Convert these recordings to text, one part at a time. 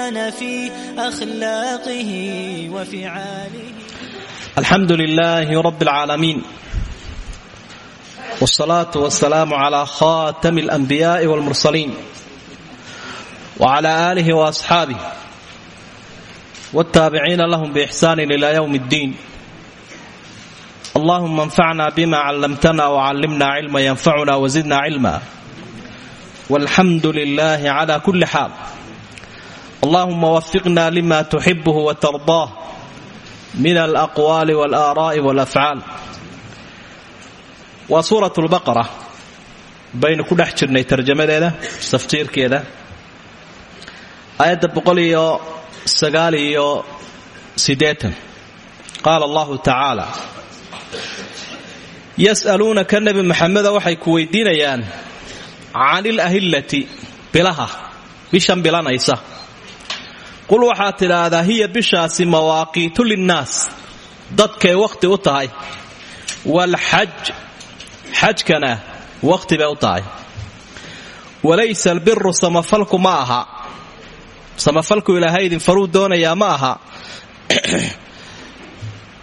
كان في أخلاقه وفعاله الحمد لله رب العالمين والصلاة والسلام على خاتم الأنبياء والمرسلين وعلى آله وأصحابه والتابعين لهم بإحسان إلى يوم الدين اللهم انفعنا بما علمتنا وعلمنا علما ينفعنا وزدنا علما والحمد لله على كل حال allahuma wafiqna lima tuxibuhu watardaah min alaqwaali walaaraa'i walafcaal waa suurat lbaqara baynu ku dhex jirnay tarjamadeeda taftiirkeeda aayadda boqoliyo sagaaliyo siddeetan. Qaala allahu tacaala yas'aluunaka nebi maxameda waxay ku weydiinayaan can ilahillati bilaha bishan bilanaysa qul waxaad tidhaahdaa hiya bishaasi mawaaqiitu linnaas. Dadkay wakhti u tahay. Waalxaj xajkana wakhti bay u tahay. Walaysa albiru samafalku ma aha. Samafalku ilaahay idin faruu doonayaa ma aha.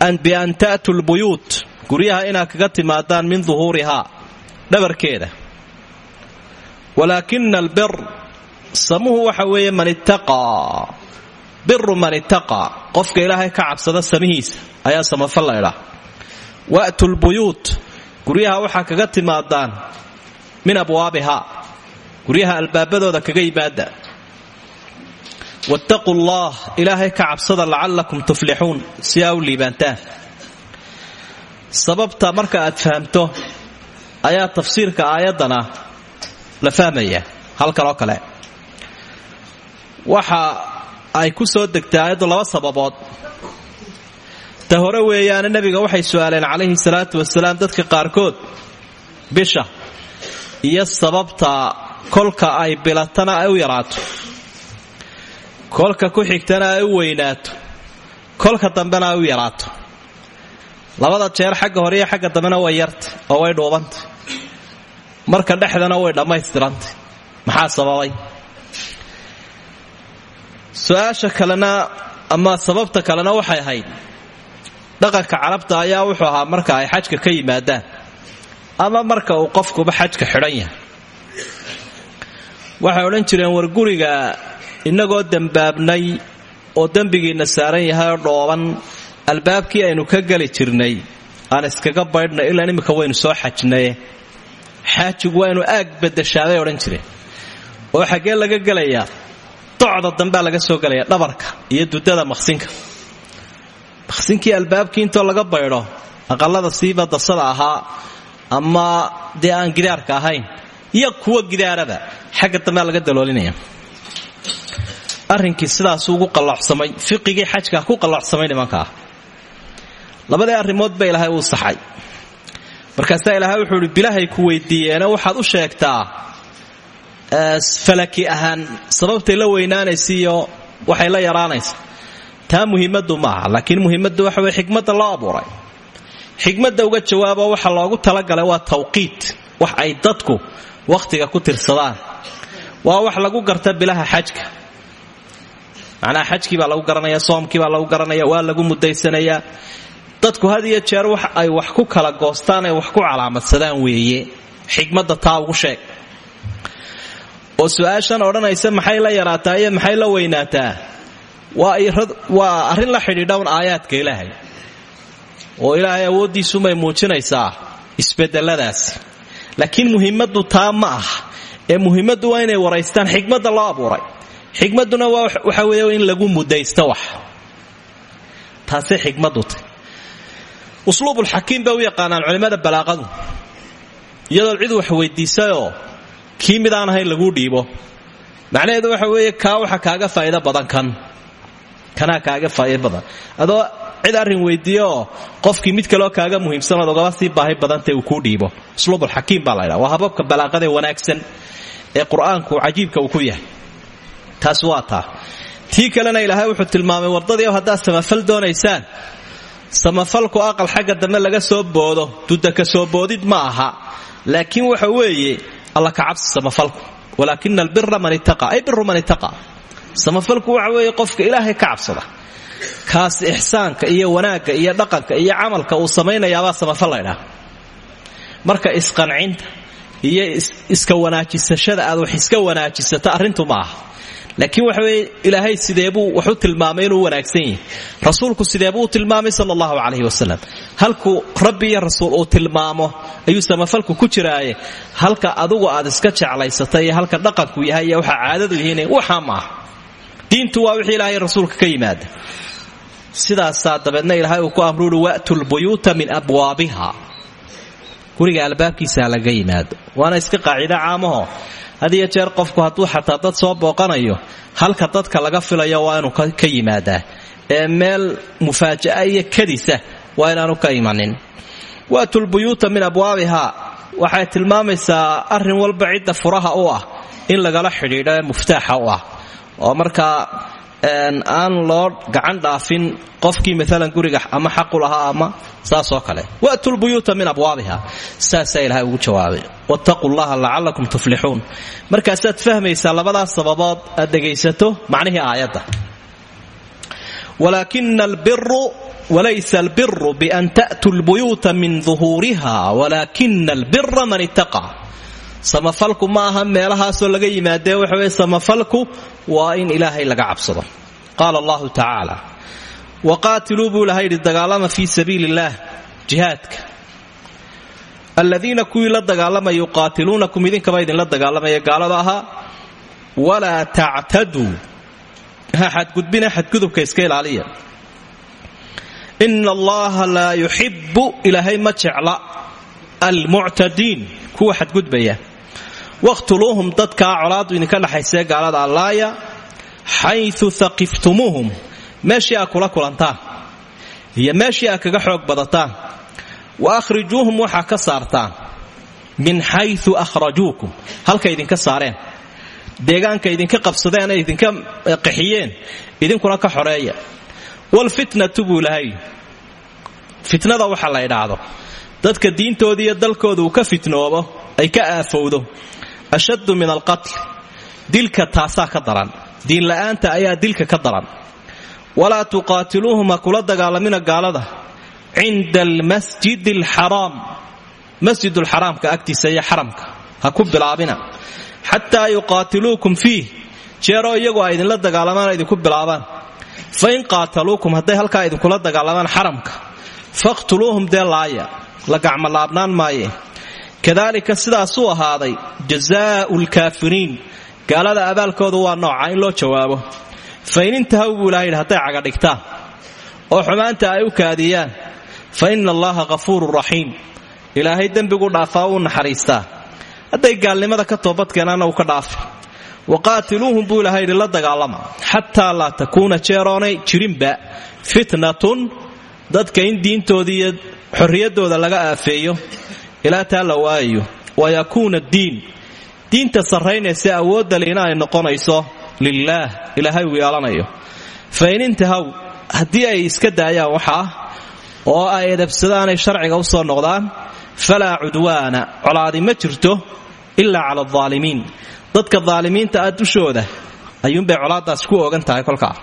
Bian ta'tu lbuyuut guryaha inaad kaga timaadaan min duhuurihaa dhabarkeeda. Walaakina albir samuhu waxa weeye man ittaqaa biru man ittaqaa qofka ilaahay ka cabsada samihiisa ayaa samafal laydhaa wa'tu lbuyuut guryaha waxaa kaga timaadaan min abwaabihaa guryaha albaabadooda kaga yimaada. Wattaquu allah ilaahay ka cabsada lacallakum tuflixuun si aa u liibaantaan. Sababta marka aad fahamto ayaa tafsiirka aayaddana la fahmaya halkan oo kale. Waxa ay ku soo degtay aayaddu laba sababood. Ta hore weeyaane nebiga waxay su'aaleen calayhi salaatu wasalaam dadka qaarkood bisha iyo sababta kolka ay bilatana ay u yaraato. Kolka ku xigtana ay u weynaato. Kolka dambena ay u yaraato. Labada jeer xagga hore iyo xagga dambena way yartay oo way dhuubantay. Marka dhexdana way dhammaystirantay. Maxaa sababay su'aasha kalena ama sababta kalena waxay ahayd. Dhaqanka carabta ayaa wuxuu ahaa marka ay xajka ka yimaadaan ama marka uu qofkuba xajka xidhan yahay. Waxay odhan jireen war guriga innagoo dembaabnay oo dembigiinna saaran yahay oo dhooban albaabkii aynu ka geli jirnay aan iskaga baydhnay ilaa imminka waynu soo xajnaye xaajigu waa aag badashaabay odhan jireen. Oo xaggee laga gelayaa docda dambea laga soo gelaya dhabarka iyo dudada maqsinka. Maqsinkii albaabkii intoo laga baydho aqalada siiba dasada ahaa ama dee aan gidaarka ahayn iyo kuwa gidaaraba xagga dambea laga daloolinaya arrinkii sidaasuu ugu qalloocsamay fiqigii xajka ku qalloocsamay nimankaa labadii arrimood ba ilaahay uu saxay. Markaasaa ilaahay wuxuu ihi bilahay ku weydiiyeene waxaad u sheegtaa falaki ahaan sababtay la weynaanaysiiyo waxay la yaraanaysa. Taa muhiimadu maaha laakiin muhiimadu waxa wey xikmadda loo abuuray. Xikmadda uga jawaabo waxa loogu talagalay waa tawqiit wax ay dadku wakhtiga ku tirsadaan. Waa wax lagu garta bilaha xajka. Macnaha xajkii baa lagu garanaya soomkii baa lagu garanaya waa lagu mudaysanayaa dadku had jeer wax ay wax ku kala goostaan ay wax ku calaamadsadaan weeye. Xikmadda taa ugu sheeg oo su'aashan odhanaysa maxay la yaraataa iyo maxay la weynaataa? Waa arrin la xidhiidha un aayaadka ilaahay oo ilaahay awooddiisumay muujinaysaa isbedeladaasi laakiin muhimmadu taa ma ah ee muhimmadu waa inay waraystaan xikmadda loo abuuray. Xikmadduna waxa weeye in lagu mudaysto wax. Taasay xikmaddu tay usluubulxakiim bay u yaqaanaan culimmada balaaqadu iyadoo cid wax weydiisayoo kii mid aan ahayn dhiibo. Macnaheedu waxa weeye kaa waxa kaaga faa'iido badan kan. Kanaa kaaga faa'iido badan. Adoo cid arrin weydiiyooo qofkii mid kaleo kaaga muhiimsanood ogaba sii baahi badantay uu kuu dhiibo. Usluubulxakiim baa laydhaha waa hababka balaaqadee wanaagsan ee qur'aanku uu ku yahay. Taas waa taa. Tii kalena ilaahay wuxuu tilmaamay wardadii haddaad samafal doonaysaan samafalku aqal xagga dambe laga soo boodo dudaka soo boodid ma aha. Laakiin waxa weeye alla ka cabsi samafalku. Walaakina albira man ittaqa. Ay biru man ittaqa? Samafalku waxa weeye qofka ilaahay ka cabsada. Kaas ixsaanka iyo wanaagga iyo dhaqanka iyo camalka uu samaynayaabaa samafal laydhaa marka isqancinta iyo iska wanaajisashada aad wax iska wanaajisato arrintu ma aha laakiin waxa weye ilaahay sideebuu waxu tilmaamay inuu wanaagsan yahay. Rasuulku sideebuu tilmaamay sala allahu calayhi wasalam halkuu rabbi rasuul uu tilmaamo ayuu samafalku ku jiraaye halka adugu aad iska jeclaysata iyo halka dhaqanku yahay iyo caadadu yihiin waxaa maaha diintu waa wixii ilaahay rasuulka ka yimaada. Sidaasaa dabeedna ilaahay uu ku amruuri wa'tu lbuyuuta min abwaabiha. Guriga albaabkiisa laga yimaado. Waana iska qaacido caamaho had iyo jeer qofku hadduu xataa dad soo booqanayo halka dadka laga filayo waa inuu ka yimaadaa. Ee meel mufaaja'a iyo kadisa waa inaanu ka imanin. Wa'tu lbuyuuta min abwaabiha. Waxay tilmaamaysaa arrin walba cidda furaha u ah in lagala xidhiidho ee muftaaxa u ah. Oo markaa aan loo gacan dhaafin qofkii maalan guriga ama xaqu lahaa ama saasoo kale. Wa'tu lbuyuuta min abwaabiha. Saasaa ilaahay ugu jawaabay. Wattaquu llaha lacalakum tuflixuun markaasaad fahmaysaa labadaas sababood aad dhegaysato macnihii aayadda. Walaakina albiru walaysa albiru bian ta'tuu lbuyuuta min duhuuriha walaakina albira man ittaqaa samafalku ma aha meelahaasoo laga yimaadee waxa weye samafalku waa in ilaahay laga cabsado. Qaala allahu tacaala waqaatiluu buu ilahay yidhi dagaalama fii sabiili illaah jihaadka. Aladiina kuwii la dagaalamaya yuqaatiluunakum idinkaba idinla dagaalamaya gaalada ahaa walaa tactaduu. Ha xadgudbina xadgudubka iska ilaaliya. Ina allaha laa yuxibu ilaahay ma jecla almuctadiin kuwa xadgudbaya waqtuluuhum dadkaa colaadu idinka dhexaysee gaalada allaaya xayu aqiftumuuhum meeshii aad kula kulantaan iyo meeshii aad kaga xoog badataan. Wa akhrijuuhum waxaa ka saartaan min xayu ahrajuukum halkay idinka saareen. Deegaanka idinka qabsadeen ay idinka qaxiyeen idinkuna ka xoreeya. Wlfitnatu buu lahay fitnada waxa la idhaahdo. Dadka diintooda iyo dalkooda ka fitnoobo ay ka aafowdo ashaddu min alqatl. Dilka taasaa ka daran. Diinla'aanta ayaa dilka ka daran. Walaa tuqaatiluuhum ha kula dagaalamina gaalada. Cinda almasjidi alxaraam masjidulxaraamka agtiisa iyo xaramka ha ku bilaabina. Xataa yuqaatiluukum fiih. Jeeroo iyagu ay idinla dagaalamaan idinku bilaabaan. Fa in qaataluukum hadday halkaa idinkula dagaalamaan xaramka faqtuluuhum dee laaya. La gacmolaabnaan maaye kadaalika sidaasuu ahaaday jazaau lkaafiriin gaalada abaalkoodu waa nooca in loo jawaabo. Fa in intahaw buu ilaha yidhi hadday cagadhigtaan oo xumaanta ay u kaadiyaan fa ina allaha hafuurun raxiim ilaahay dembigu dhaafaa uu naxariistaa. Hadday gaalnimada ka toobadkeenaana uu ka dhaafi waqaatiluuhum buu ilaha yidhi la dagaalama. Xataa laa takuuna jeeroonay jirinba fitnatun dadka in diintooda iyo xorriyaddooda laga aafeeyo ilaa taa la waayayo wayakuuna diin. Diinta sarraynaysa awoodda liina ay noqonayso lilaah ilaahay uu yeelanayo fa in intahaw haddii ay iska daayaan waxaa oo ay edabsadaanay sharciga u soo noqdaan falaa cudwaana colaadi ma jirto ilaa cala aldaalimiin dadka daalimiinta ah dushooda ayuunbay colaaddaas ku oogan tahay kolkaa.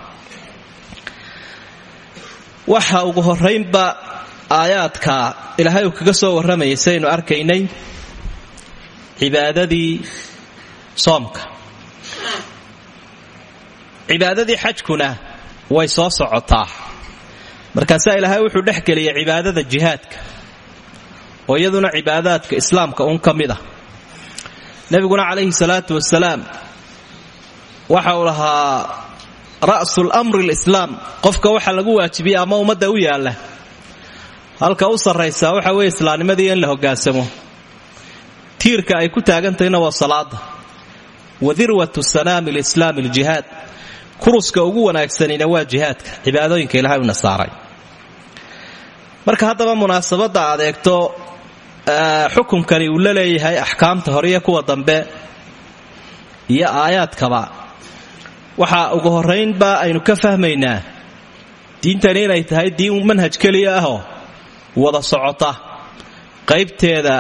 Waxa ugu horraynba aayaadka ilaahay uu kaga soo warramayay saynu arkaynay cibaadadii soomka. Cibaadadii xajkuna way soo socotaa. Markaasaa ilaahay wuxuu dhex geliyay cibaadada jihaadka oo iyaduna cibaadaadka islaamka uun ka mid ah. Nebiguna calayhi salaatu wasalaam waxa uu lahaa ra'su lamri lislaam qofka waxa lagu waajibiyey ama ummadda u yaalla halka u sarraysaa waxa weeye islaamnimadii in la hoggaansamo tiirka ay ku taagantahayna waa salaada wa dirwatu sanaami lislaami aljihaad. Kuruska ugu wanaagsanina waa jihaadka. Cibaadooyinka ilahay una saaray marka haddaba munaasabadda aad eegto xukunkani uu la leeyahay axkaamta hore iyo kuwa dambe iyo aayaadkaba. Waxaa ugu horraynba aynu ka fahmaynaa diintani inay tahay diin manhaj keliya ahoo wada socota qaybteeda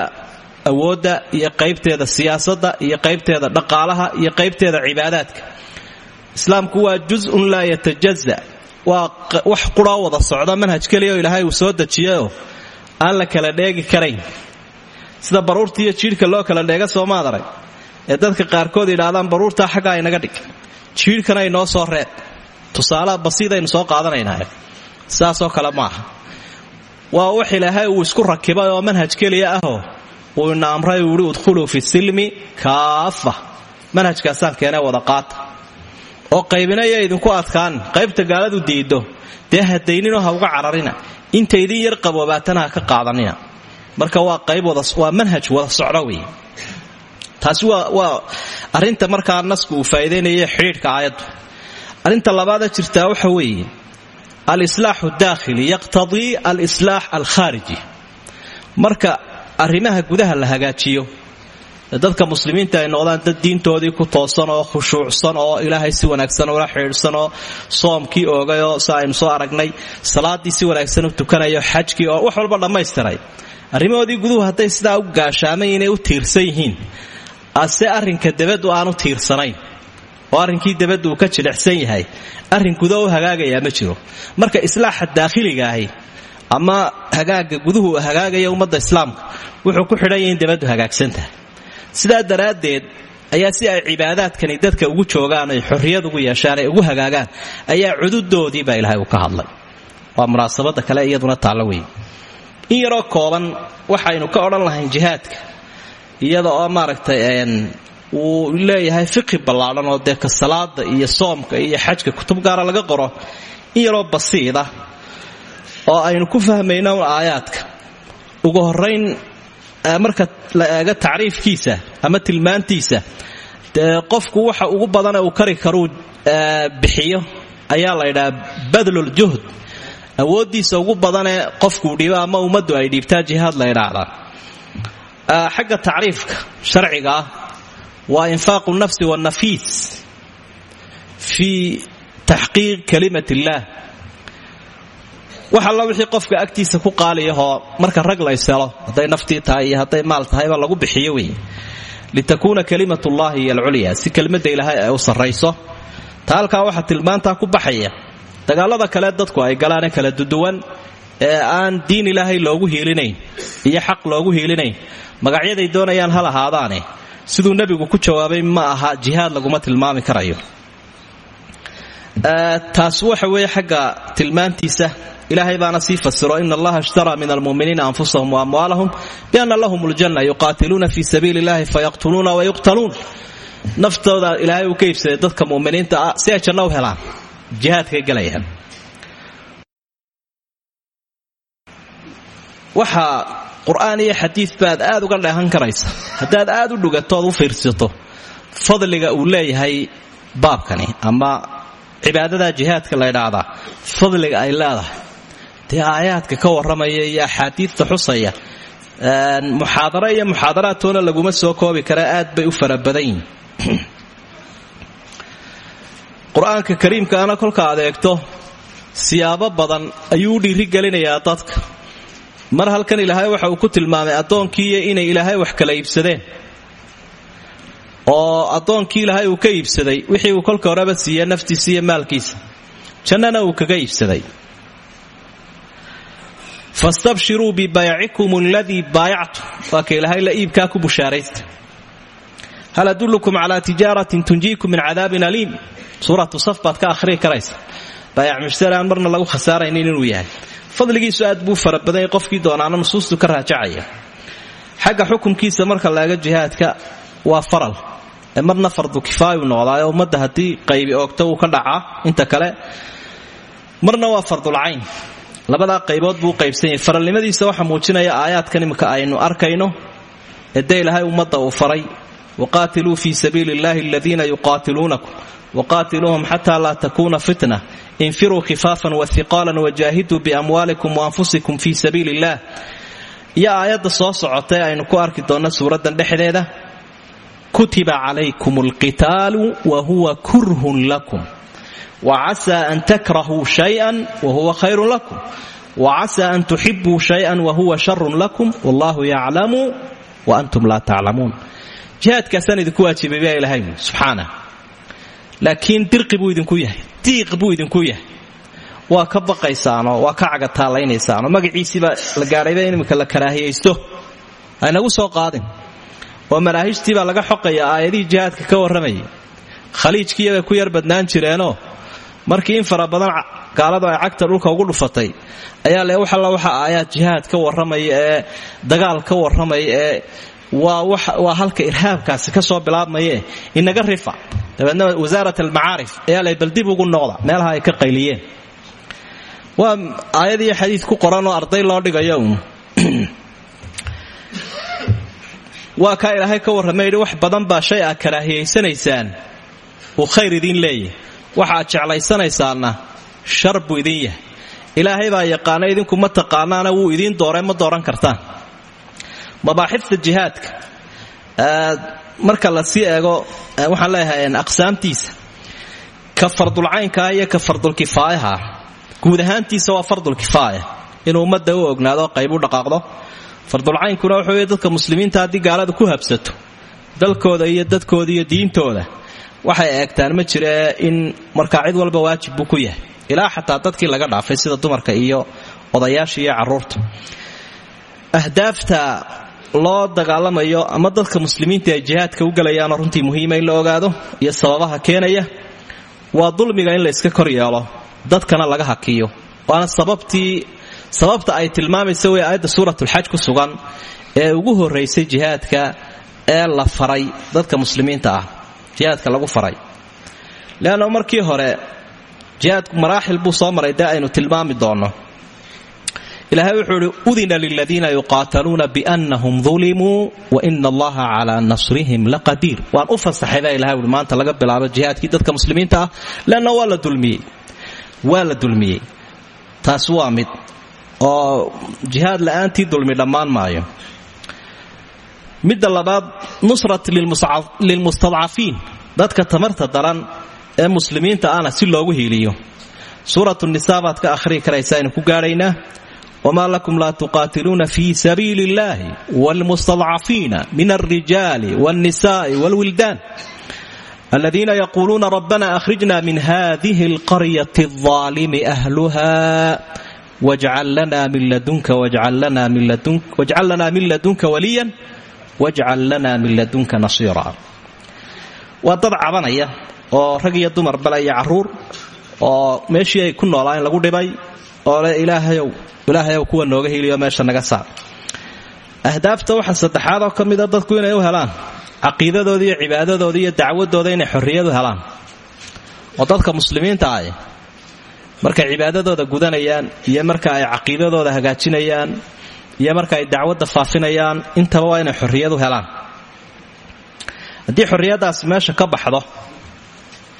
awoodda iyo qaybteeda siyaasadda iyo qaybteeda dhaqaalaha iyo qaybteeda cibaadaadka. Islaamku waa juzun laa yatajaza waa wax quroo wada socda manhaj keliya oo ilaahay uu soo dejiyayoo aan la kala dheegi karayn. Sida baruurta iyo jiidhka loo kala dheega soomaad ee dadka qaarkood yidhaahdaan baruurtaa xaggaa inaga dhig. Jiidhkana inoo soo reeb. Tusaalaha basiidaynu soo qaadanaynaa saasoo kale maaha waa wax ilaahay uu isku rakibay oo manhaj keliya ahoo uu ina amray uu ihi udkhuluu fi silmi kaafa. Manhajkaasaan keenee wada qaata. Oo qaybinaya idinku adkaan qaybta gaaladu diiddo. Dee ha uga cararina. Inta idin yar qaboobaatana ka qaadanina. Marka waa manhaj wada socdo wey taasi waa arinta markaa nasku uu faa'iidaynaya xidhiidhka aayaddu. Arrinta labaada jirtaa waxa weeye alislaaxu daakhili yaqtadii alislaax alkhaariji marka arrimaha gudaha la hagaajiyo dadka muslimiinta ay noqdaan dad diintoodii ku toosan oo khushuucsan oo ilaahay si wanaagsan ula xidhiidhsan oo soomkii oogayoo si aynu soo aragnay salaadii si wanaagsan u tukanayo xajkii oo wax walba dhammaystiray. Arrimahoodii guduhu hadday sidaa u gaashaamay inay u tiirsan yihiin ase arrinka debaddu aanu tiirsanayn oo arrinkii debaddu uu ka jilicsan yahay arrin gudo u hagaagayaa ma jiro. Marka islaaxa daakhiliga-ahi ama hagaaga guduhu hagaagaya ummadda islaamka wuxuu ku xidhan yahay in debaddu hagaagsantahay ayaa si ay cibaadaadkani dadka ugu joogaan ay xorriyad ugu yeeshaan ay ugu hagaagaan ayaa cududoodii baa ilaahay uu ka hadlay. Waa munaasabada kale iyaduna taallo wey in yaroo kooban waxaynu ka odhan lahayn jihaadka iyada oo maaragtay wuu leeyahay fiqhi ballaadhan oo dee ka salaada iyo soomka iyo xajka kutub gaara laga qoro in yaroo basiida oo aynu ku fahmayno aayaadka. Ugu horayn marka la eego tacriifkiisa ama tilmaantiisa dee qofku waxa ugu badane uu kari karuu bixiyo ayaa la ydhaha badluljuhd awooddiisa ugu badanee qofkuu dhiibo ama ummaddu ay dhiibtaa jihaad la ydhaahdaa xagga tacriifka sharciga ah waa infaaqu nafsi wanafiis fii taxqiiq kalimat illaah wax wixii qofka agtiisa ku qaaliyahoo marka rag la yselo hadday naftii tahay iyo hadday maal tahayba lagu bixiyo wey litakuuna kalimat ullahi iyo alculya si kelmadda ilaahay ay u sarrayso taa halkaa waxaa ku baxaya dagaalada kale dadku ay galaane kala duduwan ee aan diin ilaahay loogu hiilinayn iyo xaq loogu hiilinayn. Magacyaday doonayaan hal ahaadaane siduu nebigu ku jawaabay ma aha jihaad laguma tilmaami karayo. Taas waxa weeye xagga tilmaantiisa ilaahay baana sii fasiro ina allaha ishtaraa min almuminiina anfusahum waamwaalahum biana lahum ljanna yuqaatiluuna fi sabiili illahi fayaqtuluuna wayuqtaluun naftooda ilaahay uu ka dadka muminiinta ah si ay janno u helaan jihaadkay galayaan waxaa qur'aan iyo xadiid baad aad uga dheehan karaysa. Haddaad aad u dhugatood u fiirsato fadliga uu leeyahay baabkani ama cibaadada jihaadka la ydhaahdaa fadliga ay leedahay. Dee aayaadka ka warramaya iyo axaadiidta xusaya muxaadaro iyo muxaadaraadtoona laguma soo koobi kara aad bay u farabadan yihiin qur'aanka kariimkaana kolka adeegto siyaabo badan ayuu u dhiirigelinayaa dadka mar halkan ilaahay waxa uu ku tilmaamay addoonkiiyo inay ilaahay wax kala iibsadeen. Oo addoonkii ilaahay uu ka iibsaday wixii uu kolka horeba siiye naftiisa iyo maalkiisa jannana uu kaga iibsaday. Fastabshiruu bibaycikum aladii baayactum waa ka ilaahay la iibkaa ku bushaaraysta. Hal adullukum calaa tijaaratin tunjiikum min cadaabin aliim. Suuratu saf ka akhriyi karaysa. Baayac mushtari aan marna lagu khasaaraynin inuu yahay fadligiisu aad buu farabadanyay qofkii doonaana nusuustu ka raajacaya. Xagga xukunkiisa marka laega jihaadka waa faral. Marna fardu kifaayu noqdaayo ummadda haddii qaybi oogta uu ka dhacaa inta kale marna waa fardulcayn labadaa qaybood buu qaybsan yahay. Faralnimadiisa waxaa muujinaya aayaadkan imika aynu arkayno ee dee ilaahay uu faray. Waqaatiluu fii sabiili illahi aladiina yuqaatiluunakum waqaatiluuhum xataa laa takuuna fitna infiruu khifaafan wahiqaalan wajaahiduu biamwaalikum waanfusikum fii sabiili illah iyo aayadda soo socotay aynu ku arki doonno suuraddan dhexdeeda. kutiba calaykum alqitaalu wa huwa kurhun lakum wacasaa an takrahuu shayan wa huwa khayrun lakum wacasaa an tuxibuu shayan wa huwa sharun lakum wallahu yaclamu wa antum laa taclamuun jihaadkaasaan idinku waajibay baa ilahay subxaana laakiin dirqi buu idinku yahay. Diiq buu idinku yahay. Waa ka baqaysaanoo waa ka cagataalaynaysaan magaciisiibaa la gaadhayba imika la karaahiyaysto. Aynagu soo qaadin. Oo manaahijtiibaa laga xoqaya aayadihii jihaadka ka warramayay khaliijkiiyabay ku yar badnaan jireenoo markii in fara badan gaaladu ay cagta dhulka ugu dhufatay ayaa le wax alla waxa aayaad jihaad ka ee dagaal ka warramaya ee waa halka irhaabkaasi ka soo bilaabmaye inaga rifa. Dabeedna wasaarat almacaarif ayaa lay baldib ugu noqda meelaha ay ka qayliyeen. Waa aayad iyo xadiid ku qoranoo arday loo dhigayo. Uun waa kaa ilaahay ka warramay wax badan baa shay aad karaahiyaysanaysaan uu khayr idiin leeyahy waxa aad shar buu idin yahay. Ilaahay baa yaqaana idinku ma taqaanaana wuu idiin dooree ma dooran kartaan mabaaxifta jihaadka. Marka la sii eego waxaan leeyahay aqsaamtiisa. Ka fardulcaynkaa iyo ka fardulkifaayaha guud ahaantiisa waa fardulkifaaya inuu ummadda u ognaado qaybu dhaqaaqdo. Fardulcaynkuna wuxuu y dadka muslimiinta haddii gaalada ku habsato dalkooda iyo dadkooda iyo diintooda waxay eegtaan ma jiree in markaa cid walba waajib ku yahay. Ilaa xataa dadkii laga dhaafay sida dumarka iyo odayaasha iyo carruurta. Ahdaafta loo dagaalamayo ama dadka muslimiinta ay jihaadka u gelayaanoo runtii muhiima in la ogaado iyo sababaha keenaya waa dulmiga in la iska kor yeelo dadkana laga hakiyo. Waana sababtii sababta ay tilmaamaysa wey aayadda suuratulxaj ku sugan ee ugu horaysay jihaadka ee la faray dadka muslimiinta ah jihaadka lagu faray. Leanna markii hore jihaadku maraaxil buu soo maray dee aynu tilmaami doonno ilaahay wuxuu idhi udina liladiina yuqaataluuna biannahum dulimuu wa ina allaha calaa nasrihim laqadiir. Waan u fasaxay baa ilahay uhi maanta laga bilaabo jihaadkii dadka muslimiinta ah leanna waa la dulmiyey. Waa oo jihaad la'aantii dulmi dhammaan maayo. Midda labaad nusrat lilmustadcafiin dadka tamarta daran ee muslimiinta ahna si loogu hiiliyo. Suuratu nisa baad ka akhrii karaysa aynu ku gaadhaynaa wma lakum la tuqaatiluuna fi sabiili illahi wlmustadcafiina min alrijaali wاlnisai wاlwildaan aladiina yaquuluuna rabbana ahrijna min hadihi alqaryati alaalimi ahluha wajcal lana min ladunka wajcal lana min ladunka waliyan wajcal lana min ladunka nasiira waa dad cabanaya oo rag iyo dumar bale iyo carruur oo meeshii ay ku noolaayeen lagu dhibay oo le ilaahayow ilaahayow kuwa nooga hiliyo meesha naga saar. Ahdaafta waxa saddexaad oo ka mida dadku inay u helaan. Caqiidadooda iyo cibaadadooda iyo dacwadooda inay xorriyad u helaan. Oo dadka muslimiinta ah markay cibaadadooda gudanayaan iyo marka ay caqiidadooda hagaajinayaan iyo marka ay dacwadda faafinayaan intaba waa inay xorriyad u helaan. Haddii xorriyaddaasi meesha ka baxdo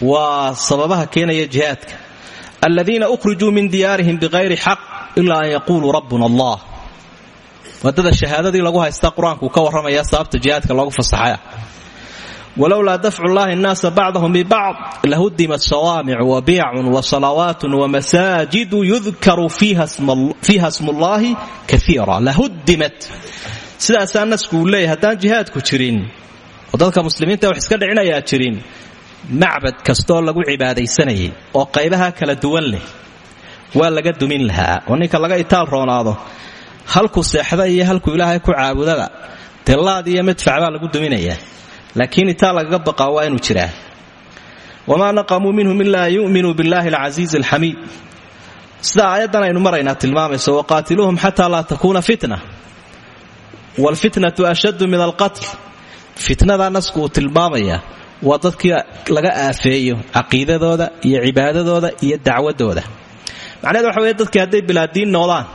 waa sababaha keenaya jihaadka aladiina ukhrijuu min diyaarihim biqayri xaq ilaa an yaquuluu rabbuna allah waddada shahaadadii lagu haystaa qur'aankuu ka warramaya sababta jihaadka loogu fasaxaya walowlaa dafcu llahi nnaasa bacdahum bibacd lahudimat sawaamicu wabiyacun wasalawaatun wamasaajidu yudkaru fiiha smullahi kaiira lahudimat sidaasaa nasku uu leeyahy haddaan jihaadku jirin dadka muslimiinta wax iska dhicinayaa jirin macbad kastoo lagu cibaadaysanayay oo qaybaha kala duwan leh waa laga dumin lahaa oo ninka laga itaal roonaado. Halkuu seexda iyo halkuu ilaahay ku caabudaba dee iyo madfac lagu duminayaa laakiin itaal lagaga baqaa waa inuu jiraa. Wamaa naqamuu minhum ilaa yu'minuu billahi alcasiizi alxamiid sida aayaddan aynu maraynaa tilmaamayso waqaatiluuhum xataa laa takuuna fitna. Waalfitnatu ashaddu min alqatl. Fitnadaa nasku uu waa dadkii laga aafeeyo caqiidadooda iyo cibaadadooda iyo dacwadooda. Macnaheed waxa weye dadkii hadday bilaadiin noqdaan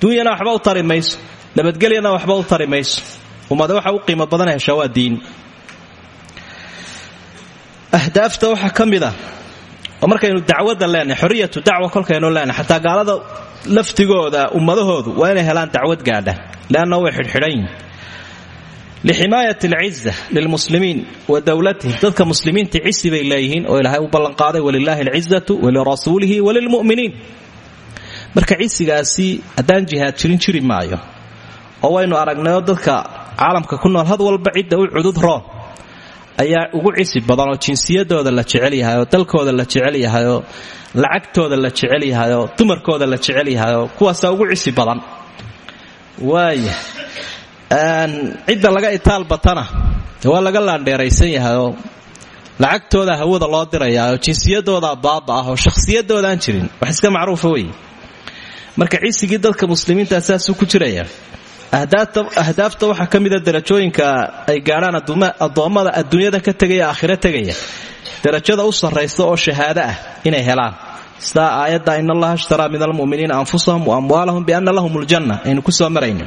duunyana waxba u tari mayso waxba u tari mayso ummade waxa u qiimo badan heshaa waa diin. Ahdaafta waxaa ka mid ah oo leenahay xoriyatu dacwa kolkaynu leenahay xataa gaalada laftigooda ummadahoodu waa inay helaan dacwad gaadha leanna way xidhxidhan yihiin lximaayat alciza lilmuslimiin wa dowlatihim dadka muslimiinta cisi bay leeyihiin oo ilaahay u ballanqaaday walilahi alcizatu walirasuulihi walilmu'miniin marka cisigaasi haddaan jihaad jirin jiri maayo oo waynu aragnayoo dadka caalamka ku nool had walba cidda u cudud roon ayaa ugu cisi badan oo jinsiyadooda la jecel yahay oo dalkooda la jecel yahay oo lacagtooda la jecel yahay oo dumarkooda la jecel yahay kuwaasaa ugu cisi badan cidda laga itaal batana. Waa laga laandheeraysan yahay oo lacagtooda hawada loo dirayaa oo jinsiyadooda baaba ah oo shakhsiyadoodaan jirin. Wax iska macruufa wey marka cisigii dadka muslimiinta saasuu ku jiraya. Ahdaafta waxaa ka mida darajooyinka ay gaadhaan addoommada adduunyada ka tegaya aakhiro tegaya. Darajada u sarraysa oo shahaado ah inay helaan. Sidaa aayadda in allaha ishtaraa min almuminiina anfusahum wa amwaalahum bianna lahum ljanna aynu ku soo marayno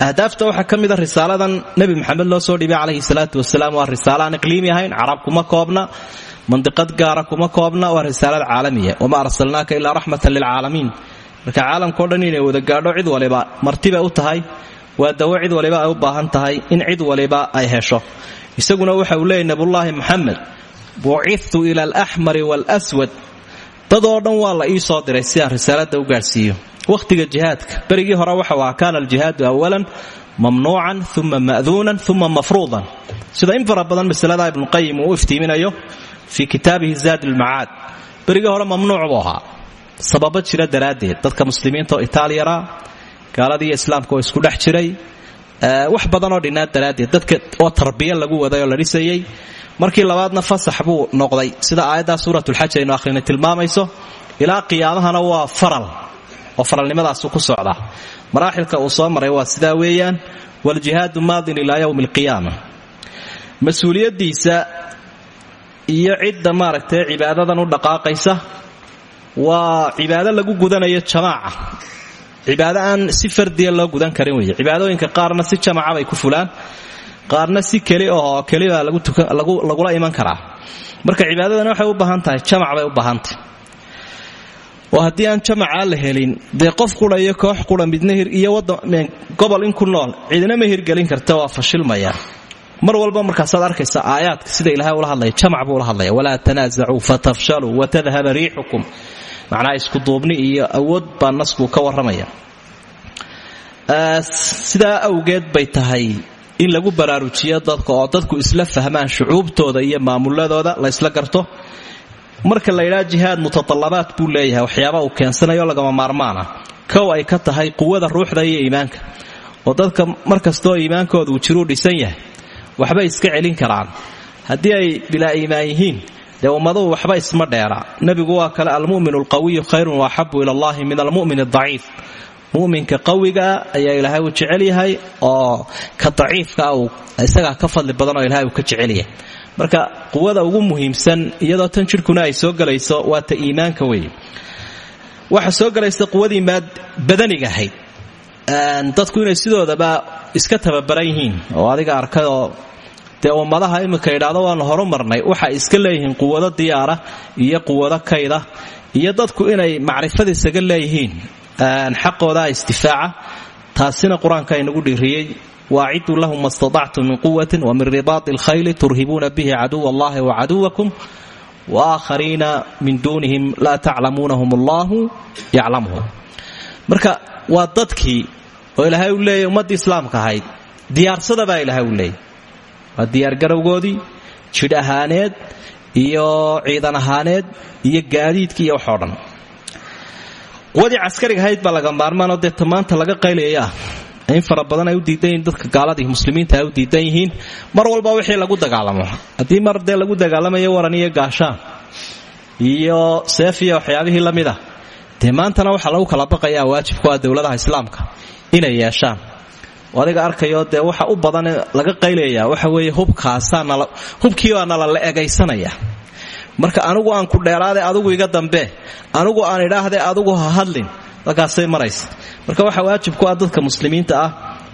ahdaafta waxaa ka mida risaaladan nebi maxamed loo soo dhibay calayhi salaatu wasalaam waa risaalo aan ahayn carab kuma koobna mandiqad gaara kuma koobna waa risaalad caalamiya. Wamaa arsalnaaka ilaa raxmatan lilcaalamiin marka caalamkao dhan inay wada gaadho cid waliba martibay u tahay waa dawo cid waliba ay u baahan tahay in cid waliba ay hesho. Isaguna waxa uu leeyay nabiyullaahi maxamed bucittu ila alaxmari waalswad dadoo dhan waa la ii soo diray si aan risaalada u gaadhsiiyo wakhtiga jihaadka. Berigii hore waxau ahaa kaana aljihaadu awalan mamnuucan uma ma'duunan uma mafruudan. Sida in fara badan masalada ibnuqayim uu u iftiiminayo fii kitaabihi zaad ilmacaad berigii hore mamnuuc buu ahaa. Sababo jira daraaddeed. Dadka muslimiinta oo itaaliyara oo isku dhex jiray wax badanoo dhinaa daraaddeed. Dadka oo tarbiya lagu waday la dhisayay markii labaadna fasax noqday. Sida aayaddaa suuratulxaj aynu akhrinay tilmaamayso ilaa qiyaamahana waa faral oo faralnimadaasu ku socdaa maraaxilka uu soo maray waa sidaa weeyaan waljihaadu maadin ilaa yowmi alqiyaama. Mas'uuliyaddiisa iyo cidda maaragtay cibaadadan u dhaqaaqaysa waa cibaado lagu gudanayo jamaaca. Cibaado aan si fardiya loo gudan karin weeye. Cibaadooyinka qaarna si jamaca bay ku fulaan qaarna si keli ahoo kelibaa lagula iman karaa. Marka cibaadadan waxay u baahan tahay jamac bay u baahantahy oo haddii aan jamacaa la helin dee qof qura koox qura midna iyo gobol in ku nool cidina ma hirgelin karta waa fashilmaya mar walba markaasaad arkaysa aayaadka sida ilaahay ula hadlaya jamac buu ula hadlaya. Walaa tanaasacuu fatafshaluu watadhaba riixukum. Macnaha iskuduubni iyo awood baa nasbuu ka warramaya. Sidaa awgeed bay tahay in lagu baraarujiyo dadka oo dadku isla fahmaan shucuubtooda iyo maamuladooda la ysla garto marka la ydhaa jihaad mutaallabaad buu leeyahay waxyaaba uu keensanayo lagama maarmaana. Kow ay ka tahay quwada ruuxda iyo iimaanka. Oo dadka mar kastoo iimaankooda uu jiruu dhisan yahay waxbay iska celin karaan. Haddii ay bilaa iimaan yihiin dee waxba isma dheera. Nebigu waa kale almu'minu alqawiyu khayrun waaxabu ila allahi min almu'min adaciif mu'minka qawigaa ayaa ilaahay uu jecel yahay oo ka daciifkaa uu isagaa ka fadli badan oo ilahay uu ka jecel yahay marka quwada ugu muhiimsan iyadoo tan jidhkuna ay soo gelayso waa ta iimaanka weeye waxa soo gelaysa quwadii badaniga ahayd. Dadku inay sidoodaba iska tababaran yihiin. Oo adiga arkay oo dee ummadaha iminka idhaahdo waanu horumarnay. Waxa iska leeyihiin quwado diyaara iyo quwado kayda iyo dadku inay macrifad isaga leeyihiin. Xaqooda isdifaaca taasina qur'aanka inagu dhiiriyey waaciduu lahum ma statactum min quwatin wa min ribaati alkhayli turhibuuna bihi caduw allahi wa caduwakum wa aakhariina min duunihim laa taclamuunahum allahu yaclamuhum marka waa dadkii oo ilaahay u leeyahy ummaddii islaamka ahayd diyaarsada baa ilaahay u leeyay waa diyaargarowgoodii jidh ahaaneed iyo ciidan ahaaneed iyo gaadiidkii iyo waxoo dhan quwadii caskariga ahayd baa laga maarmaanoo dee laga qaylayaa in fara badan ay u diidan yihiin dadka gaaladii muslimiinta ay u diidan yihiin. Mar walba wixii lagu dagaalamo. Haddii mar dee lagu dagaalamayo waran iyo gaashaan iyo seef iyo waxyaabihii la mid ah dee maantana lagu kala baqayaa waajibku ah dowladaha islaamka inay yeeshaan. Adiga arkayo dee waxa u badan laga qaylaya waxa weeye hubkii baa nala la egaysanaya marka anigu aan ku dheeraade adigu iga dambe anigu aan idhaahde adigu ha hadlin halkaasay maraysa. Marka waxa waajib ku ah dadka muslimiinta ah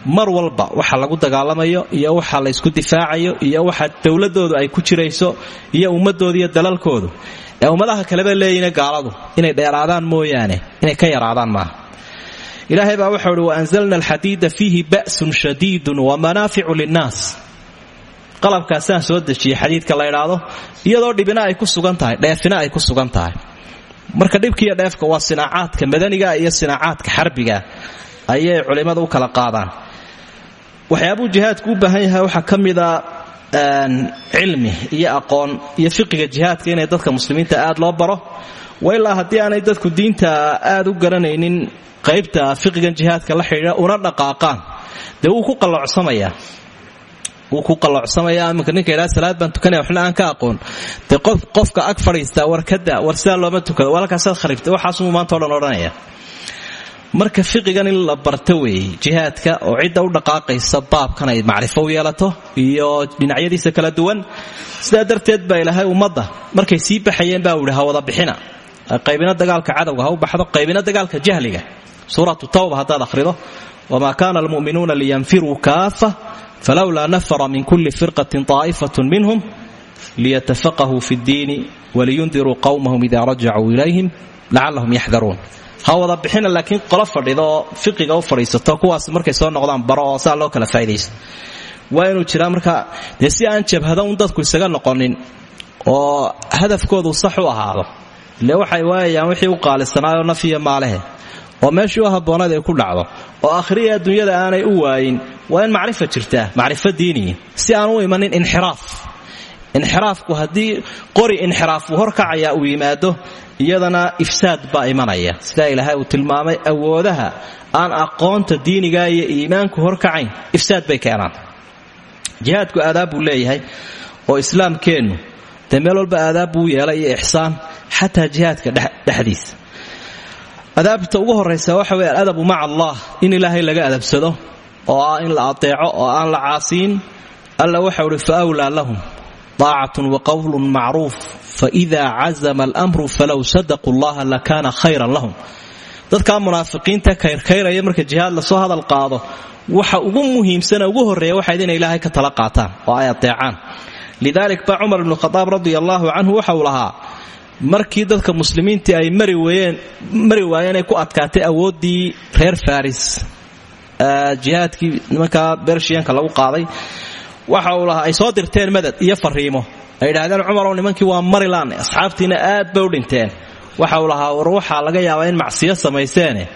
mar walba waxa lagu dagaalamayo iyo waxa la ysku difaacayo iyo waxa dowladoodu ay ku jirayso iyo ummadooda iyo dalalkoodu. Ee ummadaha kaleba leeyina gaaladu inay dheeraadaan mooyaane inay ka yaraadaan maaha. Ilaahay baa waxau uhi waanzalna alxadiida fiihi ba'sun shadiidun wamanaaficu linnaas qalabkaasaan soo dejiyey xadiidka la ydhaahdo iyadoo dhibina ay ku sugan tahay dheefina ay ku sugan tahay. Marka dhibkiiyo dheefka waa sinaacaadka madaniga iyo sinaacaadka xarbiga ayay culimmada u kala qaadaan. Waxyaabuu jihaadku u baahan yahay waxaa ka mida cilmi iyo aqoon iyo fiqiga jihaadka inay dadka muslimiinta aad loo baro. Wailaa haddii aanay dadku diinta aad u garanaynin qaybta fiqigan jihaadka la xidhiidha una dhaqaaqaan. Dee ku qalloocsamaya wuu ku qalloocsamaya iminka ninka yidhaha salaad baan tukanaya waxna aan ka aqoon. Dee qofka ag fadhiistaa war kada looma tukado walakaasaad kharibtay waxaasumuu maanta o dhan marka fiqigan in la barto weeye jihaadka oo cidda u dhaqaaqaysa baabkan ay macrifo u yeelato iyo dhinacyadiisa kala duwan sidaa darteed baa ilaahay ummadda markay sii baxayeen baa ihi ha wada bixina. Qaybina dagaalka cadowga ha u baxdo qaybina dagaalka jahliga. Suuratu tawba haddaad akhrido wamaa kana almu'minuuna liyanfiruu kaafa falowlaa nafara min kulli firqatin طaa'ifatun minhum liyatafaqahuu fi ddiini waliyundiruu qowmahum ida rajacuu ilayhim lacallahum yaxdaruun ha wada bixina laakiin qolo fadhido oo fiqiga u fadhiisato kuwaas markay soo noqdaan baro oo saa loo kala faa'idaysto waa inuu jiraa marka dee si aan jabhado un dadku isaga noqonin oo hadafkoodu sax u ahaado ile waxay waayayaan wixii oo akhriya adduunyada aanay u waayin waa in macrifa jirtaa macrifo diiniya si aan u imanin inxiraaf. Inxiraafku haddii qori inxiraaf uu horkacaya uu yimaado iyadana ifsaad baa imanaya. Sidaa ilaahay uu tilmaamay awoodaha aan aqoonta diiniga iyo iimaanku horkacayn ifsaad bay keenaan jihaadku aadaab buu leeyahay oo islaamkeennu dee meel walba aadaab buu yeelay iyo ixsaan xataa jihaadka dhexdiisa adaabta ugu horraysa waxa weye aladabu maca allah in ilaahay laga adabsado oo ah in la adeeco oo aan la caasiin alla waxau uhi fa wlaa lahum daacatun wa qowlun macruuf faida cazama almru falow sadaquu llaha lakaana khayran lahum. Dadkaa munaafiqiinta kayrkayraya marka jihaad la soo hadal qaado waxa ugu muhiimsana ugu horreeya waxayd inay ilaahay ka tala qaataan oo ay adeecaan lidalik baa cumar ibnu khadaab radi allaahu canhu waxa markii dadka muslimiintii ay mari waayeen ay ku adkaatay awooddii reer faris jihaadkii nimankaa bershiyanka lagu qaaday. Waxa uu lahaa ay soo dirteen madad iyo fariimo. Ay idhaahdeen cumarow nimankii waa marilaan asxaabtiina aad bay waxa uu lahaa war laga yaabaa in macsiyo samayseene.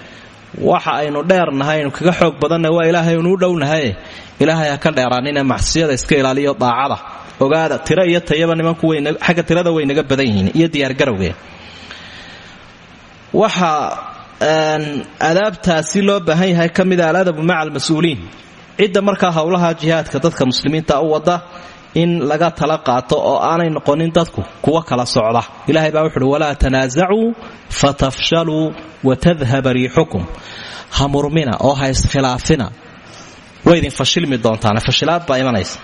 Waxa aynu dheernahay aynu kaga xoog badanna waa ilaahay aynu u ilaahay ha ka dheeraanina macsiyada iska ilaaliyo daacada ogaada tiro iyo tayaba nimanku xagga tirada way naga badan yihiin iyo diyaargarowgee waxa adaabtaasi loo baahan yahay ka mida aladabu maca almas-uuliin. Cidda markaa howlaha dadka muslimiinta u wada in laga tala qaato oo aanay noqonin dadku kuwa kala socda. Ilahay baa wuxuuhi walaa tanaasacuu fatafshaluu watadhaba riixukum. Ha murmina oo ha iskhilaafina way idin fashilmi doontaan fashilaad baa imanaysa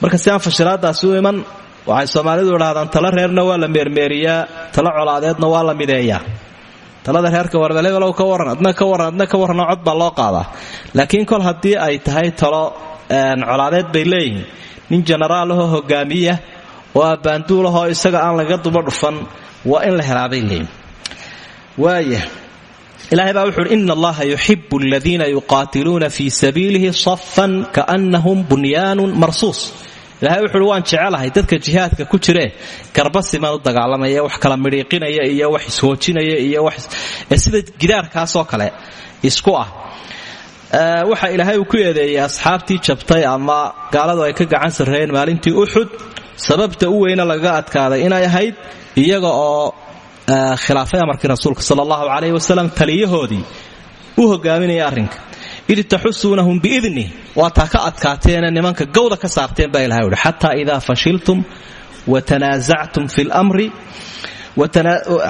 marka si aan fashilaadaasi u iman waxay soomaalidu idhahdaan tala reerna waa la meermeeriyaa tala colaadeedna waa la mideeyaa. Talada reerka warbalebalow ka waran adna ka waran adna ka warranoo cod baa loo qaadaa. Laakiin kol haddii ay tahay talo colaadeed bay leeyihiin. Nin jenaraalahoo hogaamiya oo abbaanduulahoo isaga aan laga duba dhufan waa in la helaabay leeyihiin waaya ilaahay baa wuxuuhi ina allaha yuxibu aladiina yuqaatiluuna fii sabiilihi safan kaannahum bunyaanun marsuus ilahay wuxuuhi waan jecelahay dadka jihaadka ku jiree garba siman u dagaalamaya wax kala midhiiqinaya iyo wax ishoojinaya iyo sida gidaarkaasoo kale isku ah. Waxa ilaahay ku eedeeyey asxaabtii jabtay ama gaaladu ay ka gacan sarreeyeen maalintii uxud sababta u weyne lagaga adkaaday inay ahayd iyaga oo khilaafay amarkii rasuulka sala allahu calayhi wasalam u hogaaminaya arrinka id taxusuunahum biidni. Waa taa ka adkaateene nimanka gawda ka saarteen baa ilahay uhi xataa idaa fashiltum watanaasactum fi lmri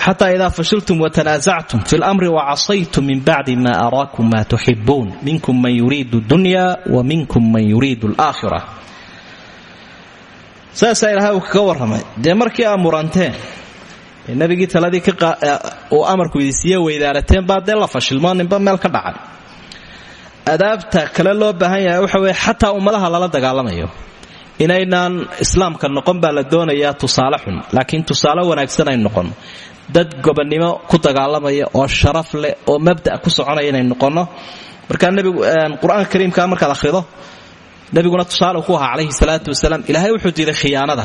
xataa idaa fashiltum watanaasactum fi lamri wacasaytum min bacdi ma araakum ma tuxibuun minkum man yuriidu dunya wa minkum man yuriidu alaakhira. Saasaa ilahay uu kaga warramay. Dee markii aa muranteen nabigii taladii amarku idinsiiye weydaarateen baa dee la fashilmoo ninba meel ka dhacay adaabta kale loo baahan yahay waxa weye xataa ummadaha lala dagaalamayo. Inaynaan islaamka noqon baa la doonayaa tusaale xun laakiin tusaale wanaagsan ay noqon. Dad gobonnimo ku dagaalamaya oo sharaf leh oo mabda ku soconaya inay noqonno markaa nebigu qur'aanka kariimka markaad akhrido nebiguna tusaale ku ahaa calayhi salaatu wasalaam. Ilaahay wuxuu diiday khiyaanada